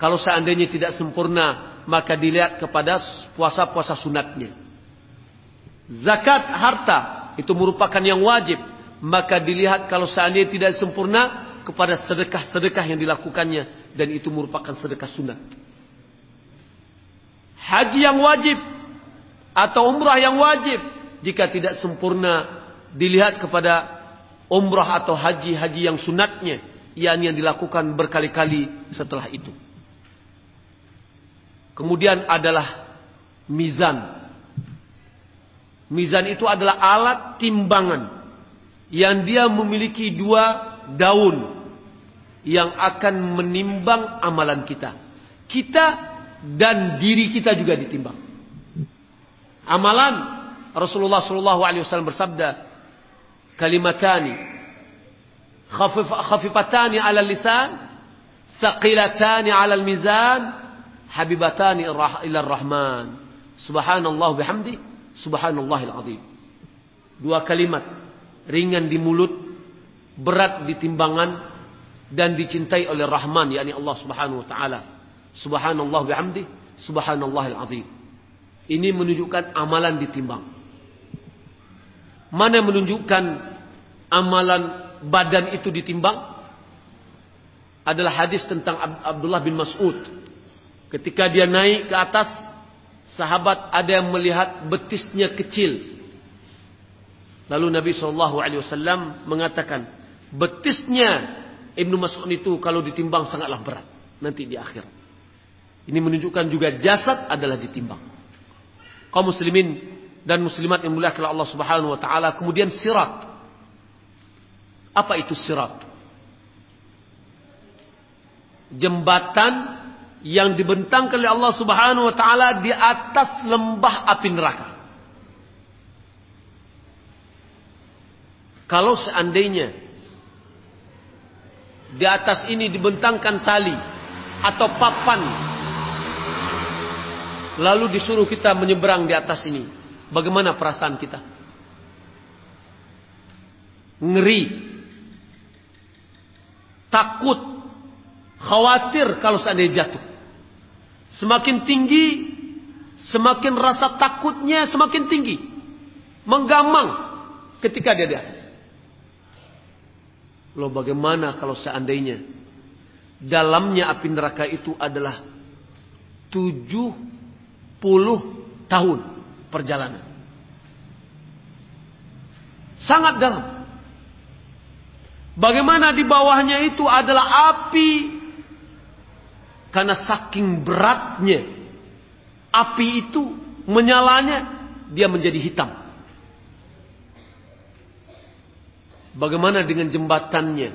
Kalau seandainya tidak sempurna, maka dilihat kepada puasa-puasa sunatnya. Zakat harta itu merupakan yang wajib, maka dilihat kalau seandainya tidak sempurna kepada sedekah-sedekah yang dilakukannya dan itu merupakan sedekah sunat haji yang wajib atau umrah yang wajib jika tidak sempurna dilihat kepada umrah atau haji-haji yang sunatnya yang yang dilakukan berkali-kali setelah itu. Kemudian adalah mizan. Mizan itu adalah alat timbangan yang dia memiliki dua daun yang akan menimbang amalan kita. Kita dan diri kita juga ditimbang. Amalan Rasulullah sallallahu alaihi wasallam bersabda, kalimatani khafif, khafifatani 'ala lisan, thaqilatani 'ala al-mizan, habibatani ila ar-rahman. Subhanallah bihamdi, subhanallahil azim. Dua kalimat ringan di mulut, berat di timbangan dan dicintai oleh Rahman yakni Allah Subhanahu wa taala. Subhanallah bihamdi, subhanallahil azim. Ini menunjukkan amalan ditimbang. Mana menunjukkan amalan badan itu ditimbang? Adalah hadis tentang Abdullah bin Mas'ud. Ketika dia naik ke atas, sahabat ada yang melihat betisnya kecil. Lalu Nabi SAW mengatakan, betisnya Ibnu Mas'ud itu kalau ditimbang sangatlah berat. Nanti di akhir. Ini menunjukkan juga jasad adalah ditimbang. Kaum muslimin dan muslimat yang mulia kepada Allah Subhanahu wa taala, kemudian sirat. Apa itu sirat? Jembatan yang dibentangkan oleh Allah Subhanahu wa taala di atas lembah api neraka. Kalau seandainya di atas ini dibentangkan tali atau papan lalu disuruh kita menyeberang di atas ini. Bagaimana perasaan kita? Ngeri. Takut. Khawatir kalau seandainya jatuh. Semakin tinggi, semakin rasa takutnya semakin tinggi. Menggamang ketika dia di atas. Loh bagaimana kalau seandainya dalamnya api neraka itu adalah tujuh tahun perjalanan. Sangat dalam. Bagaimana di bawahnya itu adalah api karena saking beratnya api itu menyalanya dia menjadi hitam. Bagaimana dengan jembatannya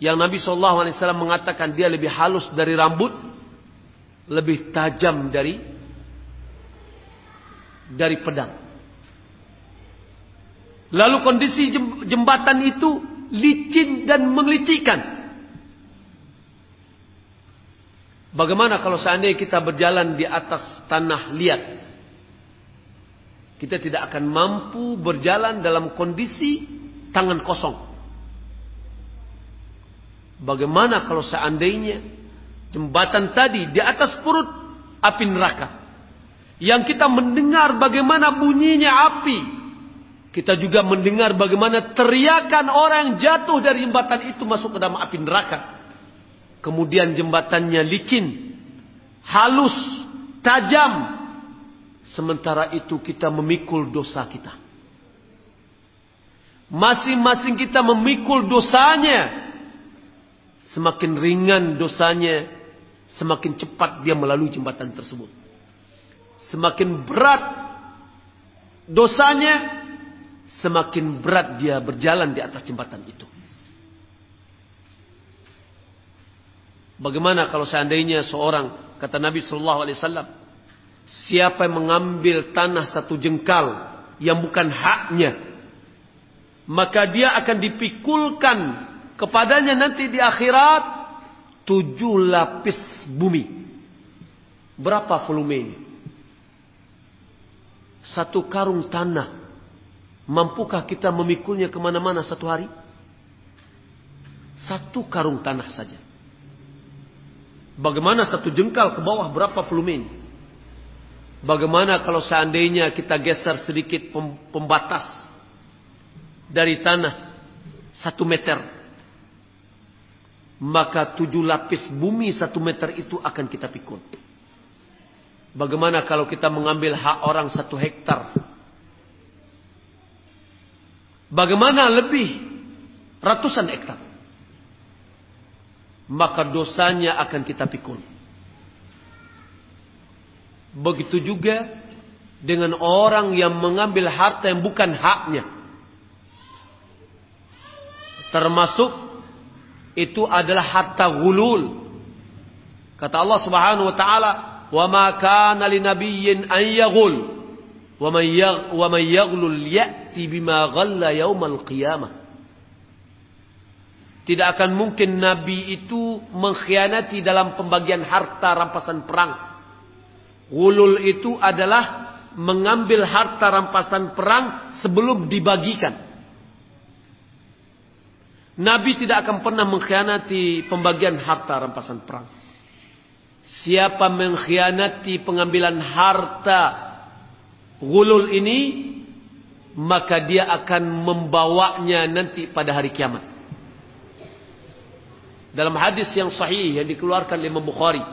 yang Nabi SAW mengatakan dia lebih halus dari rambut, lebih tajam dari dari pedang. Lalu kondisi jembatan itu licin dan mengelicikan. Bagaimana kalau seandainya kita berjalan di atas tanah liat? Kita tidak akan mampu berjalan dalam kondisi tangan kosong. Bagaimana kalau seandainya jembatan tadi di atas perut api neraka? Yang kita mendengar bagaimana bunyinya api. Kita juga mendengar bagaimana teriakan orang yang jatuh dari jembatan itu masuk ke dalam api neraka. Kemudian jembatannya licin, halus, tajam. Sementara itu kita memikul dosa kita. Masing-masing kita memikul dosanya. Semakin ringan dosanya, semakin cepat dia melalui jembatan tersebut semakin berat dosanya, semakin berat dia berjalan di atas jembatan itu. Bagaimana kalau seandainya seorang kata Nabi Shallallahu Alaihi Wasallam, siapa yang mengambil tanah satu jengkal yang bukan haknya, maka dia akan dipikulkan kepadanya nanti di akhirat tujuh lapis bumi. Berapa volumenya? Satu karung tanah. Mampukah kita memikulnya ke mana-mana satu hari? Satu karung tanah saja. Bagaimana satu jengkal ke bawah berapa volumenya? Bagaimana kalau seandainya kita geser sedikit pembatas dari tanah satu meter, maka tujuh lapis bumi satu meter itu akan kita pikul. Bagaimana kalau kita mengambil hak orang satu hektar? Bagaimana lebih ratusan hektar? Maka dosanya akan kita pikul. Begitu juga dengan orang yang mengambil harta yang bukan haknya. Termasuk itu adalah harta gulul. Kata Allah Subhanahu wa taala, "Wa ma kana li nabiyyin an yaghul wa man yagh wa man yaghlul ya'ti bima ghalla yaumal qiyamah." Tidak akan mungkin nabi itu mengkhianati dalam pembagian harta rampasan perang. Gulul itu adalah mengambil harta rampasan perang sebelum dibagikan. Nabi tidak akan pernah mengkhianati pembagian harta rampasan perang. Siapa mengkhianati pengambilan harta gulul ini, maka dia akan membawanya nanti pada hari kiamat. Dalam hadis yang sahih yang dikeluarkan oleh Imam Bukhari,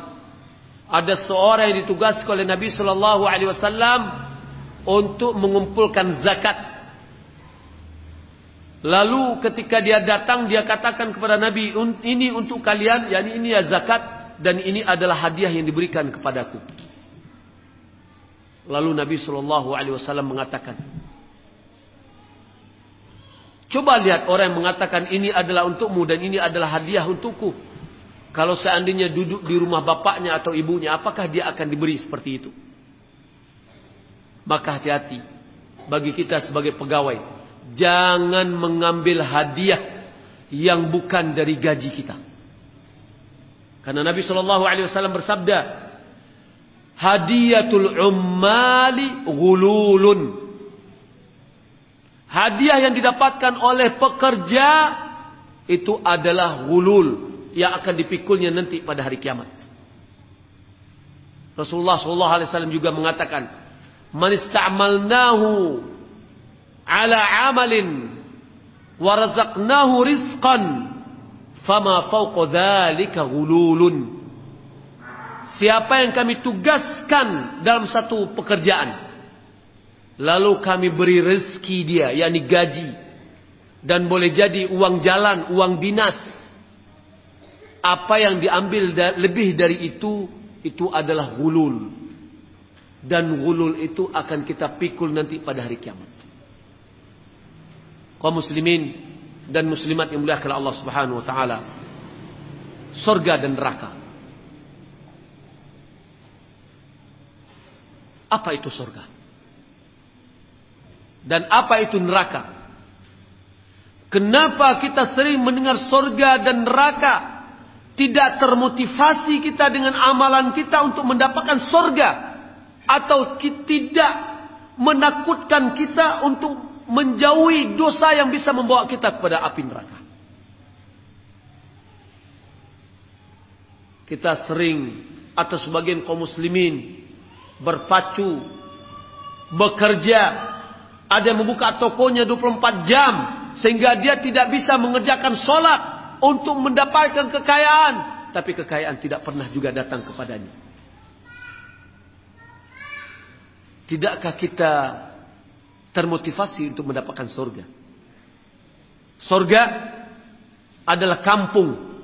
ada seorang yang ditugaskan oleh Nabi Shallallahu Alaihi Wasallam untuk mengumpulkan zakat. Lalu ketika dia datang dia katakan kepada Nabi ini untuk kalian, yakni ini ya zakat dan ini adalah hadiah yang diberikan kepadaku. Lalu Nabi Shallallahu Alaihi Wasallam mengatakan, coba lihat orang yang mengatakan ini adalah untukmu dan ini adalah hadiah untukku. Kalau seandainya duduk di rumah bapaknya atau ibunya, apakah dia akan diberi seperti itu? Maka hati-hati bagi kita sebagai pegawai. Jangan mengambil hadiah yang bukan dari gaji kita. Karena Nabi Shallallahu Alaihi Wasallam bersabda, hadiatul ummali gululun. Hadiah yang didapatkan oleh pekerja itu adalah gulul yang akan dipikulnya nanti pada hari kiamat. Rasulullah sallallahu alaihi wasallam juga mengatakan, "Man ista'malnahu ala 'amalin wa razaqnahu rizqan fama fawqa dzalika ghululun." Siapa yang kami tugaskan dalam satu pekerjaan lalu kami beri rezeki dia yakni gaji dan boleh jadi uang jalan, uang dinas. Apa yang diambil lebih dari itu itu adalah gulul dan gulul itu akan kita pikul nanti pada hari kiamat. Kaum muslimin dan muslimat yang mulia Allah Subhanahu wa taala. Surga dan neraka. Apa itu surga dan apa itu neraka? Kenapa kita sering mendengar surga dan neraka? Tidak termotivasi kita dengan amalan kita untuk mendapatkan surga atau tidak menakutkan kita untuk menjauhi dosa yang bisa membawa kita kepada api neraka. Kita sering atau sebagian kaum muslimin berpacu bekerja ada yang membuka tokonya 24 jam sehingga dia tidak bisa mengerjakan solat untuk mendapatkan kekayaan, tapi kekayaan tidak pernah juga datang kepadanya. Tidakkah kita termotivasi untuk mendapatkan surga? Surga adalah kampung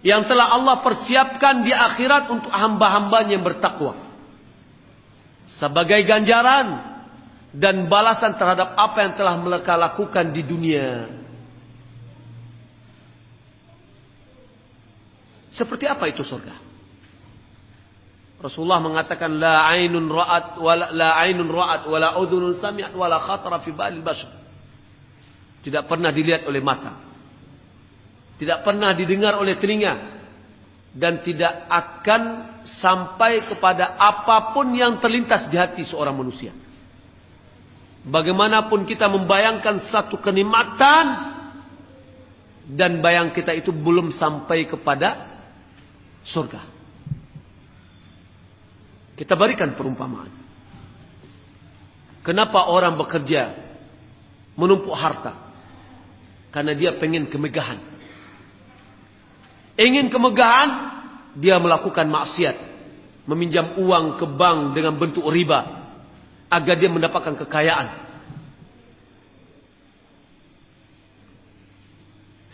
yang telah Allah persiapkan di akhirat untuk hamba-hambanya yang bertakwa. Sebagai ganjaran dan balasan terhadap apa yang telah mereka lakukan di dunia. Seperti apa itu surga? Rasulullah mengatakan la ainun ra'at wala la ainun ra'at wala udhunun sami'at wala khatara fi balil bashar. Tidak pernah dilihat oleh mata. Tidak pernah didengar oleh telinga dan tidak akan sampai kepada apa pun yang terlintas di hati seorang manusia. Bagaimanapun kita membayangkan satu kenikmatan dan bayang kita itu belum sampai kepada surga. Kita berikan perumpamaan. Kenapa orang bekerja menumpuk harta? Karena dia pengen kemegahan. Ingin kemegahan, dia melakukan maksiat. Meminjam uang ke bank dengan bentuk riba. Agar dia mendapatkan kekayaan.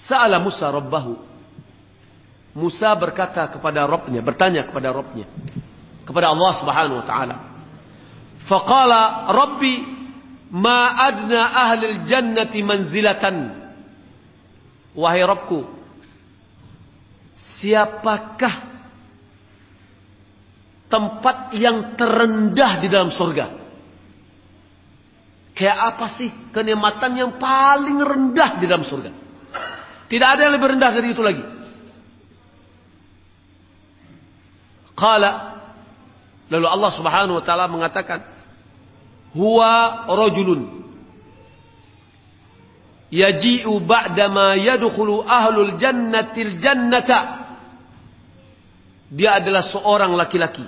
Sa'ala Musa Rabbahu. Musa berkata kepada Rabbnya, bertanya kepada Rabbnya. Kepada Allah subhanahu wa ta'ala. Faqala Rabbi ma adna ahli jannati manzilatan. Wahai Rabbku, siapakah tempat yang terendah di dalam surga? Kayak apa sih kenikmatan yang paling rendah di dalam surga? Tidak ada yang lebih rendah dari itu lagi. Qala lalu Allah Subhanahu wa taala mengatakan huwa rajulun yaji'u ba'dama yadkhulu ahlul jannatil jannata dia adalah seorang laki-laki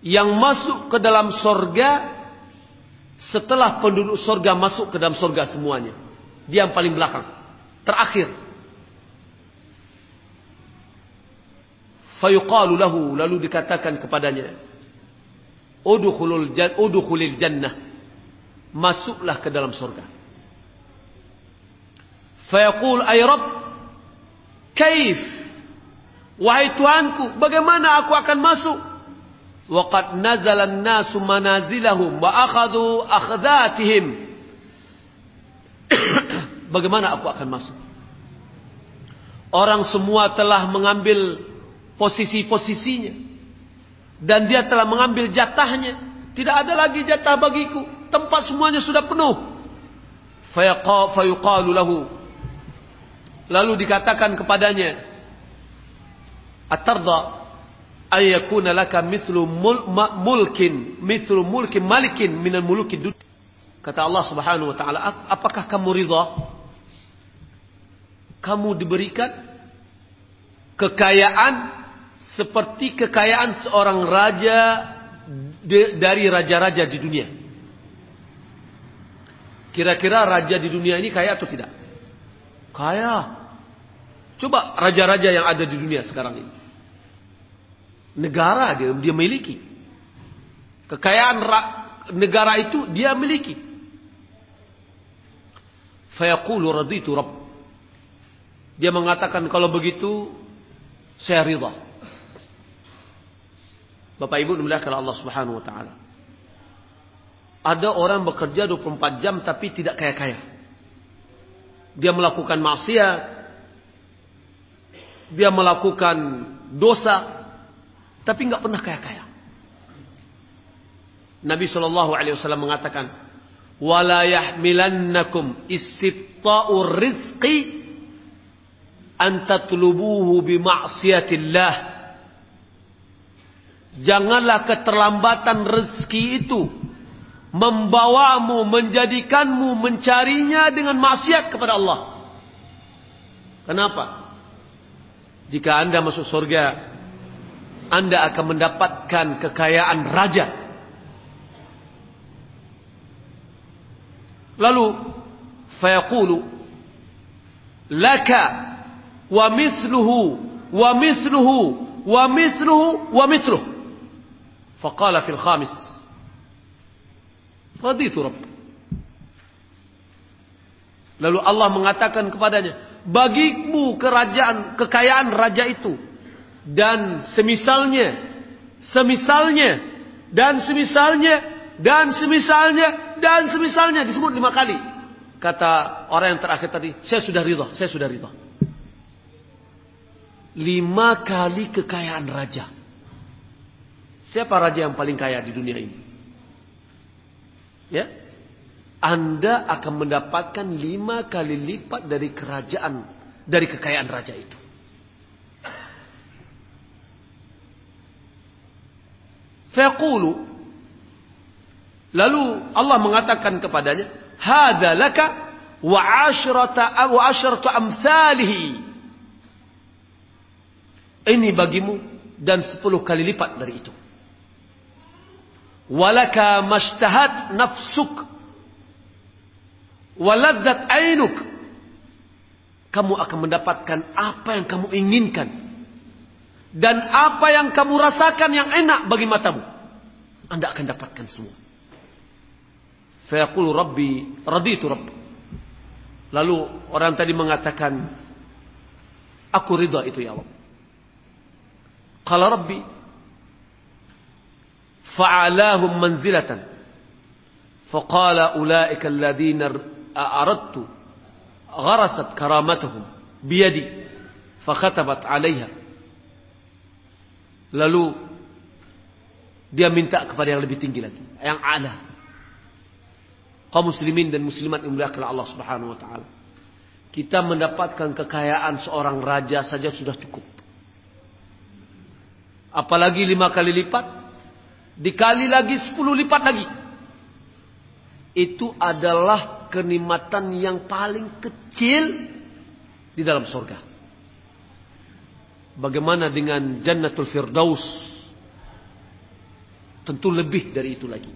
yang masuk ke dalam sorga setelah penduduk sorga masuk ke dalam sorga semuanya. Dia yang paling belakang, terakhir. Fayuqalu lahu lalu dikatakan kepadanya, Udkhulul jannah. Masuklah ke dalam sorga. Fayaqul ay Rabb, kaif Wahai Tuanku, bagaimana aku akan masuk? Waqad nazalan nasu manazilahum wa akhadhu akhdatihim. bagaimana aku akan masuk? Orang semua telah mengambil posisi-posisinya. Dan dia telah mengambil jatahnya. Tidak ada lagi jatah bagiku. Tempat semuanya sudah penuh. Fayuqalu lahu. Lalu dikatakan kepadanya. Atarda ayakuna laka mithlu mulkin mithlu mulkin malikin minal muluki dunia. Kata Allah Subhanahu wa taala, apakah kamu ridha? Kamu diberikan kekayaan seperti kekayaan seorang raja dari raja-raja di dunia. Kira-kira raja di dunia ini kaya atau tidak? Kaya. Coba raja-raja yang ada di dunia sekarang ini negara dia dia miliki. Kekayaan negara itu dia miliki. Fayaqulu raditu rabb. Dia mengatakan kalau begitu saya ridha. Bapak Ibu dimuliakan Allah Subhanahu wa taala. Ada orang bekerja 24 jam tapi tidak kaya-kaya. Dia melakukan maksiat. Dia melakukan dosa tapi nggak pernah kaya-kaya. Nabi Shallallahu Alaihi Wasallam mengatakan, "Wala yahmilannakum istibta'ur rizqi an tatlubuhu bi ma'siyatillah." Janganlah keterlambatan rezeki itu membawamu, menjadikanmu mencarinya dengan maksiat kepada Allah. Kenapa? Jika anda masuk surga anda akan mendapatkan kekayaan raja. Lalu fayaqulu laka wa mithluhu wa mithluhu wa mithluhu wa mithluhu. Faqala fil khamis Raditu Rabb. Lalu Allah mengatakan kepadanya, bagimu kerajaan, kekayaan raja itu dan semisalnya, semisalnya, dan semisalnya, dan semisalnya, dan semisalnya disebut lima kali. Kata orang yang terakhir tadi, saya sudah ridha, saya sudah ridha. Lima kali kekayaan raja. Siapa raja yang paling kaya di dunia ini? Ya, anda akan mendapatkan lima kali lipat dari kerajaan, dari kekayaan raja itu. Fakulu, Lalu Allah mengatakan kepadanya, Hada laka wa ashrata wa ashrata amthalihi. Ini bagimu dan sepuluh kali lipat dari itu. Walaka mashtahat nafsuk waladzat ainuk. Kamu akan mendapatkan apa yang kamu inginkan. Dan apa yang kamu rasakan yang enak bagi matamu. Anda akan dapatkan semua. Fayaqulu Rabbi raditu Rabb. Lalu orang tadi mengatakan, aku ridha itu ya Allah. Qala Rabbi fa'alahum manzilatan. Faqala ulaika alladhina aradtu gharasat karamatuhum biyadi fakhatabat 'alayha. Lalu dia minta kepada yang lebih tinggi lagi, yang ala kaum muslimin dan muslimat yang muliakan Allah Subhanahu wa taala. Kita mendapatkan kekayaan seorang raja saja sudah cukup. Apalagi lima kali lipat, dikali lagi sepuluh lipat lagi. Itu adalah kenikmatan yang paling kecil di dalam surga. Bagaimana dengan Jannatul Firdaus? Tentu lebih dari itu lagi.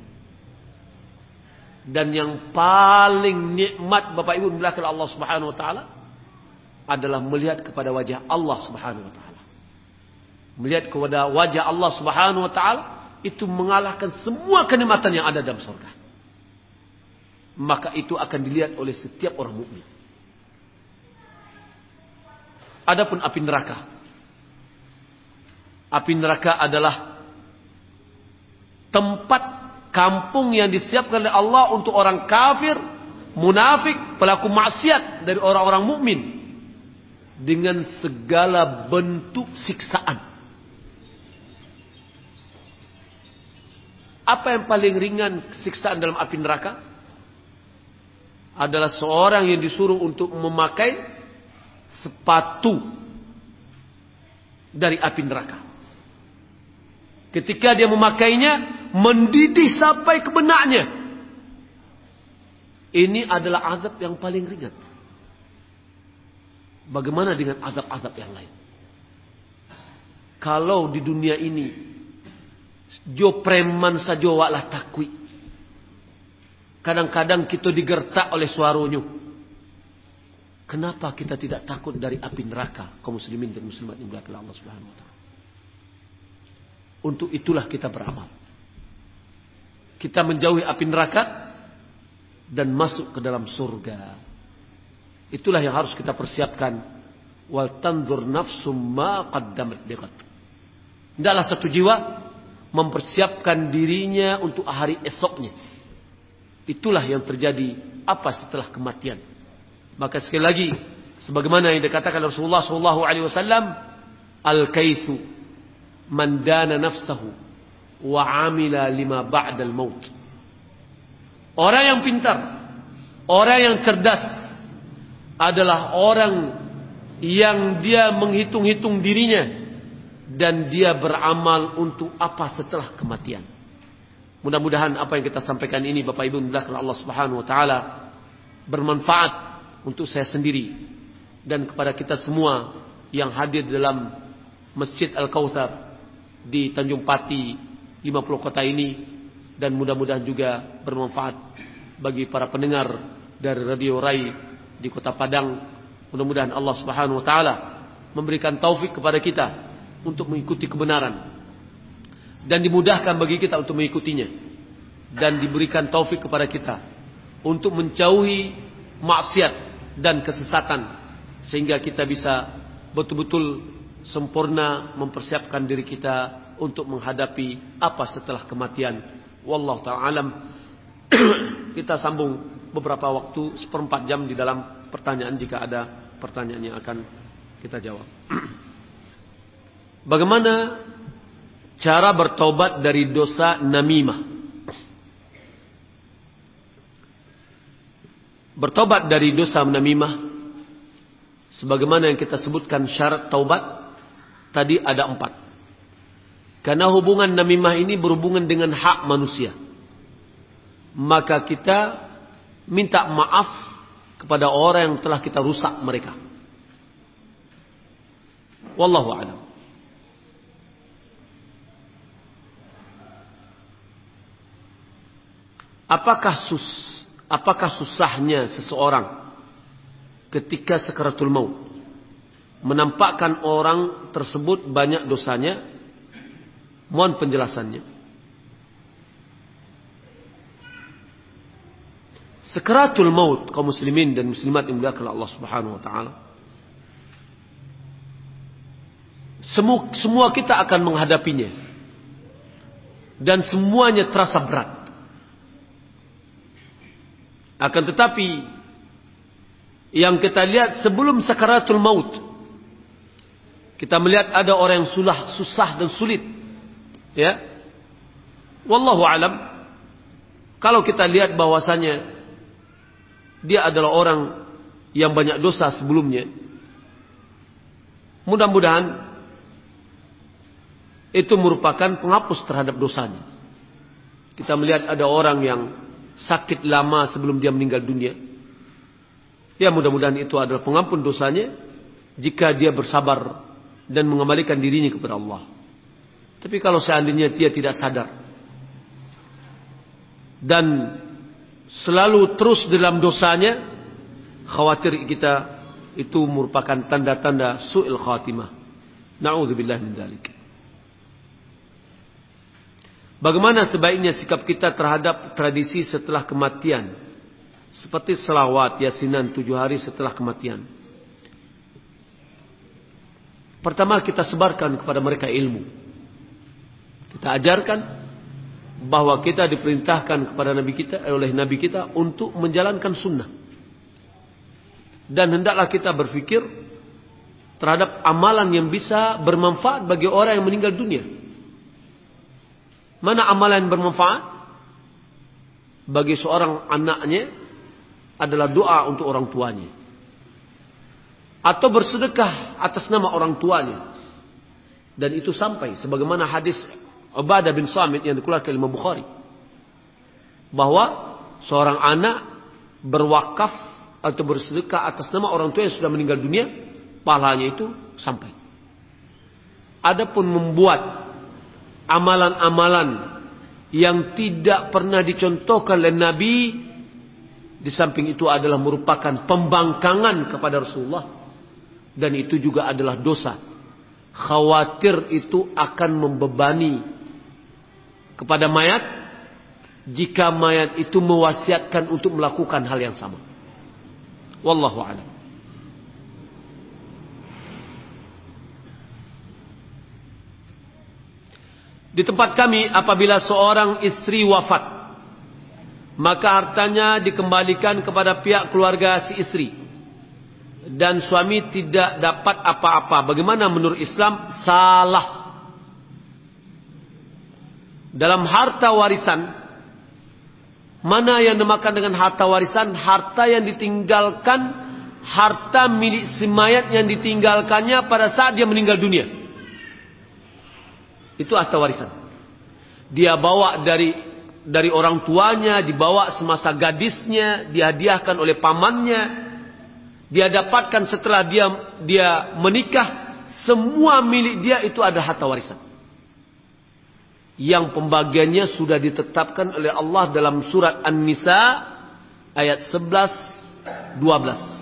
Dan yang paling nikmat Bapak Ibu belakang Allah Subhanahu wa taala adalah melihat kepada wajah Allah Subhanahu wa taala. Melihat kepada wajah Allah Subhanahu wa taala itu mengalahkan semua kenikmatan yang ada dalam surga. Maka itu akan dilihat oleh setiap orang mukmin. Adapun api neraka. Api neraka adalah tempat kampung yang disiapkan oleh Allah untuk orang kafir, munafik, pelaku maksiat dari orang-orang mukmin dengan segala bentuk siksaan. Apa yang paling ringan siksaan dalam api neraka? Adalah seorang yang disuruh untuk memakai sepatu dari api neraka. Ketika dia memakainya, mendidih sampai ke benaknya. Ini adalah azab yang paling ringan. Bagaimana dengan azab-azab yang lain? Kalau di dunia ini jo preman saja waklah takwi. Kadang-kadang kita digertak oleh suaronyo. Kenapa kita tidak takut dari api neraka kaum muslimin dan muslimat yang Allah Subhanahu wa taala? Untuk itulah kita beramal kita menjauhi api neraka dan masuk ke dalam surga. Itulah yang harus kita persiapkan. Wal tanzur nafsum ma qaddamat. Tidaklah satu jiwa mempersiapkan dirinya untuk hari esoknya. Itulah yang terjadi apa setelah kematian. Maka sekali lagi sebagaimana yang dikatakan Rasulullah sallallahu alaihi wasallam, al-kaisu man dana nafsahu wa amila lima ba'dal maut. Orang yang pintar, orang yang cerdas adalah orang yang dia menghitung-hitung dirinya dan dia beramal untuk apa setelah kematian. Mudah-mudahan apa yang kita sampaikan ini Bapak Ibu belakang Allah Subhanahu wa taala bermanfaat untuk saya sendiri dan kepada kita semua yang hadir dalam Masjid Al-Kautsar di Tanjung Pati 50 kota ini dan mudah-mudahan juga bermanfaat bagi para pendengar dari Radio Rai di Kota Padang. Mudah-mudahan Allah Subhanahu wa taala memberikan taufik kepada kita untuk mengikuti kebenaran dan dimudahkan bagi kita untuk mengikutinya dan diberikan taufik kepada kita untuk menjauhi maksiat dan kesesatan sehingga kita bisa betul-betul sempurna mempersiapkan diri kita untuk menghadapi apa setelah kematian. Wallahu ta'ala alam. Kita sambung beberapa waktu seperempat jam di dalam pertanyaan jika ada pertanyaan yang akan kita jawab. Bagaimana cara bertobat dari dosa namimah? Bertobat dari dosa namimah sebagaimana yang kita sebutkan syarat taubat tadi ada empat. Karena hubungan namimah ini berhubungan dengan hak manusia. Maka kita minta maaf kepada orang yang telah kita rusak mereka. Wallahu a'lam. Apakah sus apakah susahnya seseorang ketika sekaratul maut menampakkan orang tersebut banyak dosanya Mohon penjelasannya. Sekaratul maut kaum muslimin dan muslimat yang dimuliakan Allah Subhanahu wa taala. Semua, semua kita akan menghadapinya. Dan semuanya terasa berat. Akan tetapi yang kita lihat sebelum sakaratul maut kita melihat ada orang yang sulah, susah dan sulit Ya. Wallahu alam. Kalau kita lihat bahwasanya dia adalah orang yang banyak dosa sebelumnya. Mudah-mudahan itu merupakan penghapus terhadap dosanya. Kita melihat ada orang yang sakit lama sebelum dia meninggal dunia. Ya mudah-mudahan itu adalah pengampun dosanya jika dia bersabar dan mengembalikan dirinya kepada Allah. Tapi kalau seandainya dia tidak sadar dan selalu terus dalam dosanya, khawatir kita itu merupakan tanda-tanda su'il khatimah. Na'udzubillah min dzalik. Bagaimana sebaiknya sikap kita terhadap tradisi setelah kematian? Seperti selawat, yasinan tujuh hari setelah kematian. Pertama kita sebarkan kepada mereka ilmu. Kita ajarkan bahwa kita diperintahkan kepada Nabi kita oleh Nabi kita untuk menjalankan sunnah. Dan hendaklah kita berfikir terhadap amalan yang bisa bermanfaat bagi orang yang meninggal dunia. Mana amalan yang bermanfaat? Bagi seorang anaknya adalah doa untuk orang tuanya. Atau bersedekah atas nama orang tuanya. Dan itu sampai sebagaimana hadis Ubadah bin Samit yang dikeluarkan oleh Imam Bukhari. Bahwa seorang anak berwakaf atau bersedekah atas nama orang tua yang sudah meninggal dunia, pahalanya itu sampai. Adapun membuat amalan-amalan yang tidak pernah dicontohkan oleh Nabi di samping itu adalah merupakan pembangkangan kepada Rasulullah dan itu juga adalah dosa. Khawatir itu akan membebani kepada mayat jika mayat itu mewasiatkan untuk melakukan hal yang sama. Wallahu a'lam. Di tempat kami apabila seorang istri wafat maka hartanya dikembalikan kepada pihak keluarga si istri dan suami tidak dapat apa-apa. Bagaimana menurut Islam? Salah dalam harta warisan mana yang dimakan dengan harta warisan harta yang ditinggalkan harta milik si mayat yang ditinggalkannya pada saat dia meninggal dunia itu harta warisan dia bawa dari dari orang tuanya dibawa semasa gadisnya dihadiahkan oleh pamannya dia dapatkan setelah dia dia menikah semua milik dia itu ada harta warisan yang pembagiannya sudah ditetapkan oleh Allah dalam surat An-Nisa ayat 11 12.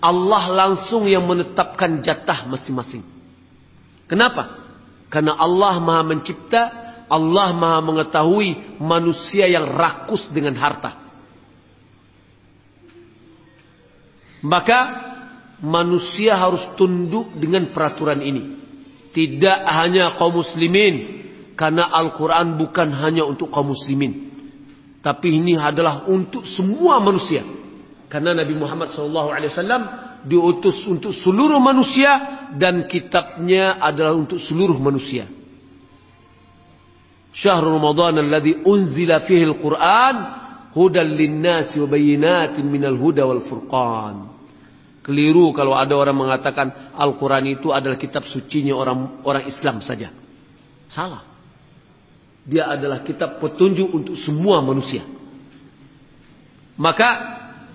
Allah langsung yang menetapkan jatah masing-masing. Kenapa? Karena Allah Maha mencipta, Allah Maha mengetahui manusia yang rakus dengan harta. Maka manusia harus tunduk dengan peraturan ini. Tidak hanya kaum muslimin. Karena Al-Quran bukan hanya untuk kaum muslimin. Tapi ini adalah untuk semua manusia. Karena Nabi Muhammad SAW diutus untuk seluruh manusia. Dan kitabnya adalah untuk seluruh manusia. Syahr Ramadan alladhi unzila fihi al-Quran. Hudan linnasi wa bayinatin minal huda wal furqan. Keliru kalau ada orang mengatakan Al-Quran itu adalah kitab sucinya orang orang Islam saja. Salah. Dia adalah kitab petunjuk untuk semua manusia. Maka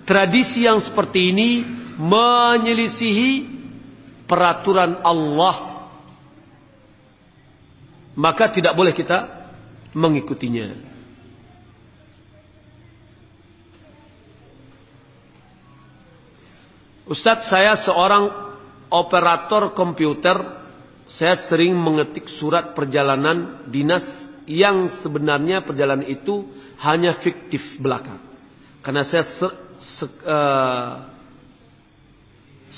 tradisi yang seperti ini menyelisihi peraturan Allah. Maka tidak boleh kita mengikutinya. Ustadz saya seorang operator komputer. Saya sering mengetik surat perjalanan dinas yang sebenarnya perjalanan itu hanya fiktif belaka. Karena saya se, se, uh,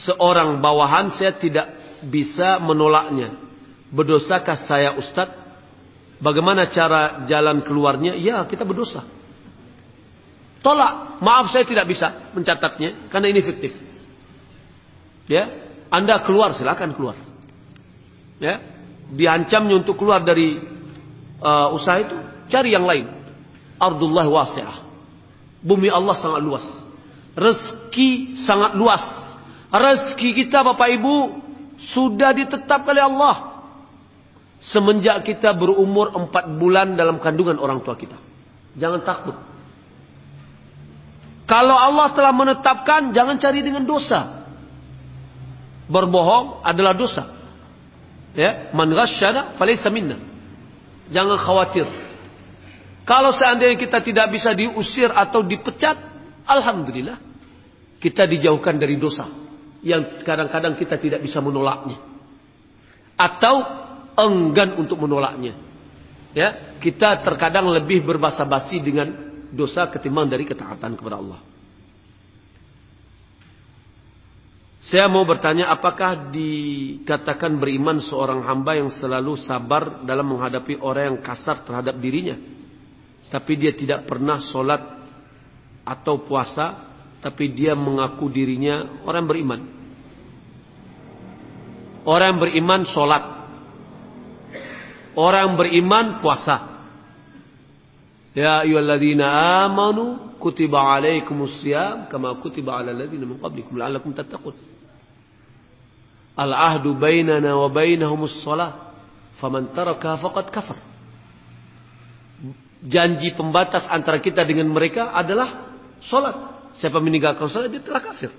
seorang bawahan saya tidak bisa menolaknya. Berdosakah saya Ustadz? Bagaimana cara jalan keluarnya? Ya kita berdosa. Tolak. Maaf saya tidak bisa mencatatnya karena ini fiktif. Ya, Anda keluar silakan keluar. Ya, diancamnya untuk keluar dari uh, usaha itu, cari yang lain. Ardullah wasi'ah. Bumi Allah sangat luas. Rezeki sangat luas. Rezeki kita Bapak Ibu sudah ditetapkan oleh Allah. Semenjak kita berumur empat bulan dalam kandungan orang tua kita. Jangan takut. Kalau Allah telah menetapkan, jangan cari dengan dosa berbohong adalah dosa. Ya, man ghasyana falaysa minna. Jangan khawatir. Kalau seandainya kita tidak bisa diusir atau dipecat, alhamdulillah kita dijauhkan dari dosa yang kadang-kadang kita tidak bisa menolaknya. Atau enggan untuk menolaknya. Ya, kita terkadang lebih berbasa-basi dengan dosa ketimbang dari ketaatan kepada Allah. Saya mau bertanya apakah dikatakan beriman seorang hamba yang selalu sabar dalam menghadapi orang yang kasar terhadap dirinya. Tapi dia tidak pernah sholat atau puasa. Tapi dia mengaku dirinya orang beriman. Orang beriman sholat. Orang beriman puasa. Ya ayyuhalladzina amanu kutiba alaikumus siyam kama kutiba ala ladzina min qablikum la'allakum tattaqun. Al-ahdu bainana wa bainahumus salah. Faman taraka faqad kafar. Janji pembatas antara kita dengan mereka adalah salat. Siapa meninggalkan salat dia telah kafir.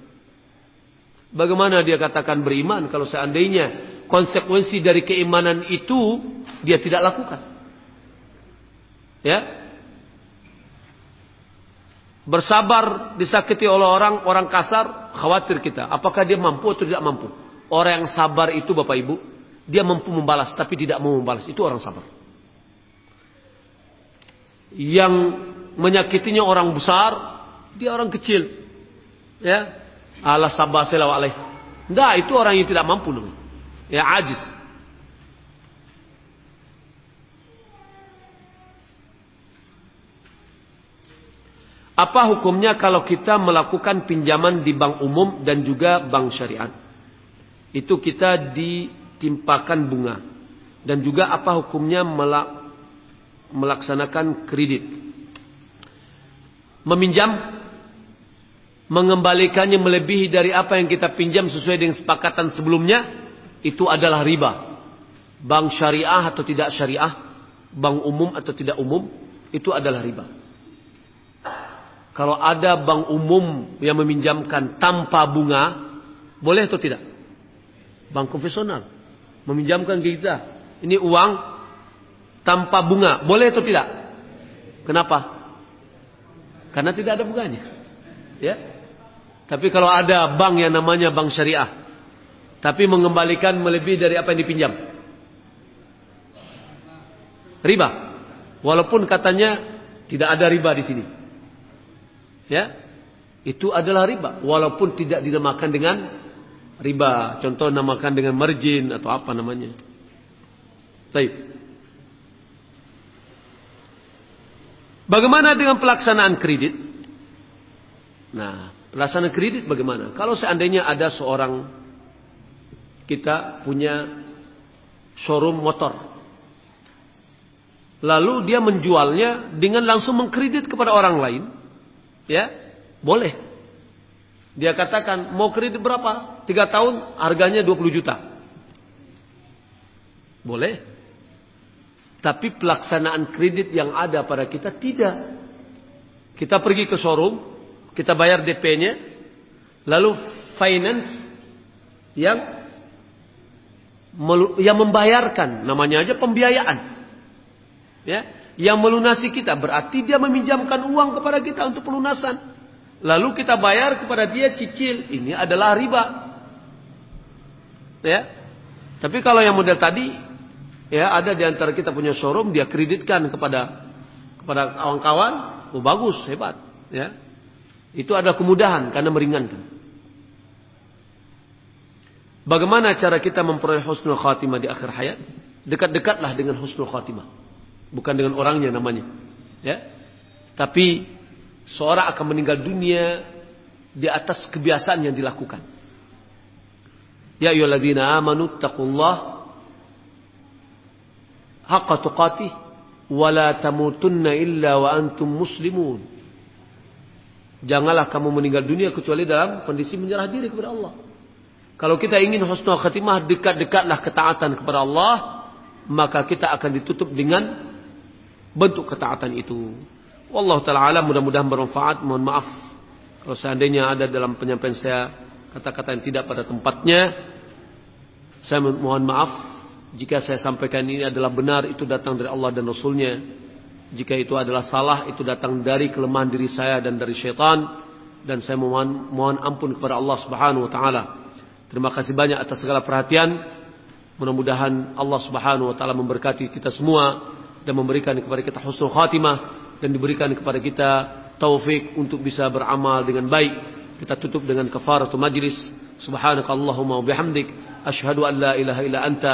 Bagaimana dia katakan beriman kalau seandainya konsekuensi dari keimanan itu dia tidak lakukan? Ya. Bersabar disakiti oleh orang orang kasar, khawatir kita. Apakah dia mampu atau tidak mampu? Orang yang sabar itu Bapak Ibu, dia mampu membalas tapi tidak mau membalas. Itu orang sabar. Yang menyakitinya orang besar, dia orang kecil. Ya. Allah sabar selawa alaih. Tidak, itu orang yang tidak mampu. Ya, ajiz. Apa hukumnya kalau kita melakukan pinjaman di bank umum dan juga bank syariat? itu kita ditimpakan bunga dan juga apa hukumnya melaksanakan kredit meminjam mengembalikannya melebihi dari apa yang kita pinjam sesuai dengan sepakatan sebelumnya itu adalah riba. Bank syariah atau tidak syariah bank umum atau tidak umum itu adalah riba. Kalau ada bank umum yang meminjamkan tanpa bunga boleh atau tidak? Bank konvensional. Meminjamkan kita. Ini uang tanpa bunga boleh atau tidak? Kenapa? Karena tidak ada bunganya. Ya tapi kalau ada bank yang namanya bank syariah tapi mengembalikan melebihi dari apa yang dipinjam riba walaupun katanya tidak ada riba di sini ya itu adalah riba walaupun tidak dinamakan dengan riba. Contoh namakan dengan margin atau apa namanya. Baik. Bagaimana dengan pelaksanaan kredit? Nah, pelaksanaan kredit bagaimana? Kalau seandainya ada seorang kita punya showroom motor. Lalu dia menjualnya dengan langsung mengkredit kepada orang lain. Ya, boleh. Dia katakan mau kredit berapa? Tiga tahun harganya 20 juta. Boleh. Tapi pelaksanaan kredit yang ada pada kita tidak. Kita pergi ke showroom, kita bayar DP-nya, lalu finance yang yang membayarkan, namanya aja pembiayaan. Ya, yang melunasi kita berarti dia meminjamkan uang kepada kita untuk pelunasan. Lalu kita bayar kepada dia cicil, ini adalah riba. Ya. Tapi kalau yang model tadi ya ada di antara kita punya showroom dia kreditkan kepada kepada kawan-kawan, oh bagus, hebat, ya. Itu adalah kemudahan karena meringankan. Bagaimana cara kita memperoleh husnul khatimah di akhir hayat? Dekat-dekatlah dengan husnul khatimah. Bukan dengan orangnya namanya. Ya. Tapi seorang akan meninggal dunia di atas kebiasaan yang dilakukan. Ya ayyuhalladzina amanu taqullaha haqqa tuqatih wa la tamutunna illa wa antum muslimun. Janganlah kamu meninggal dunia kecuali dalam kondisi menyerah diri kepada Allah. Kalau kita ingin husnul khatimah dekat-dekatlah ketaatan kepada Allah, maka kita akan ditutup dengan bentuk ketaatan itu. Wallahu taala alam mudah-mudahan bermanfaat. Mohon maaf kalau seandainya ada dalam penyampaian saya kata-kata yang tidak pada tempatnya. Saya mohon maaf jika saya sampaikan ini adalah benar, itu datang dari Allah dan Rasulnya. Jika itu adalah salah, itu datang dari kelemahan diri saya dan dari syaitan. Dan saya mohon, mohon ampun kepada Allah subhanahu wa ta'ala. Terima kasih banyak atas segala perhatian. Mudah-mudahan Allah subhanahu wa ta'ala memberkati kita semua. Dan memberikan kepada kita husnul khatimah. Dan diberikan kepada kita taufik untuk bisa beramal dengan baik. Kita tutup dengan kafaratu majlis. Subhanakallahumma wa bihamdik. Ashhadu an la ilaha illa anta.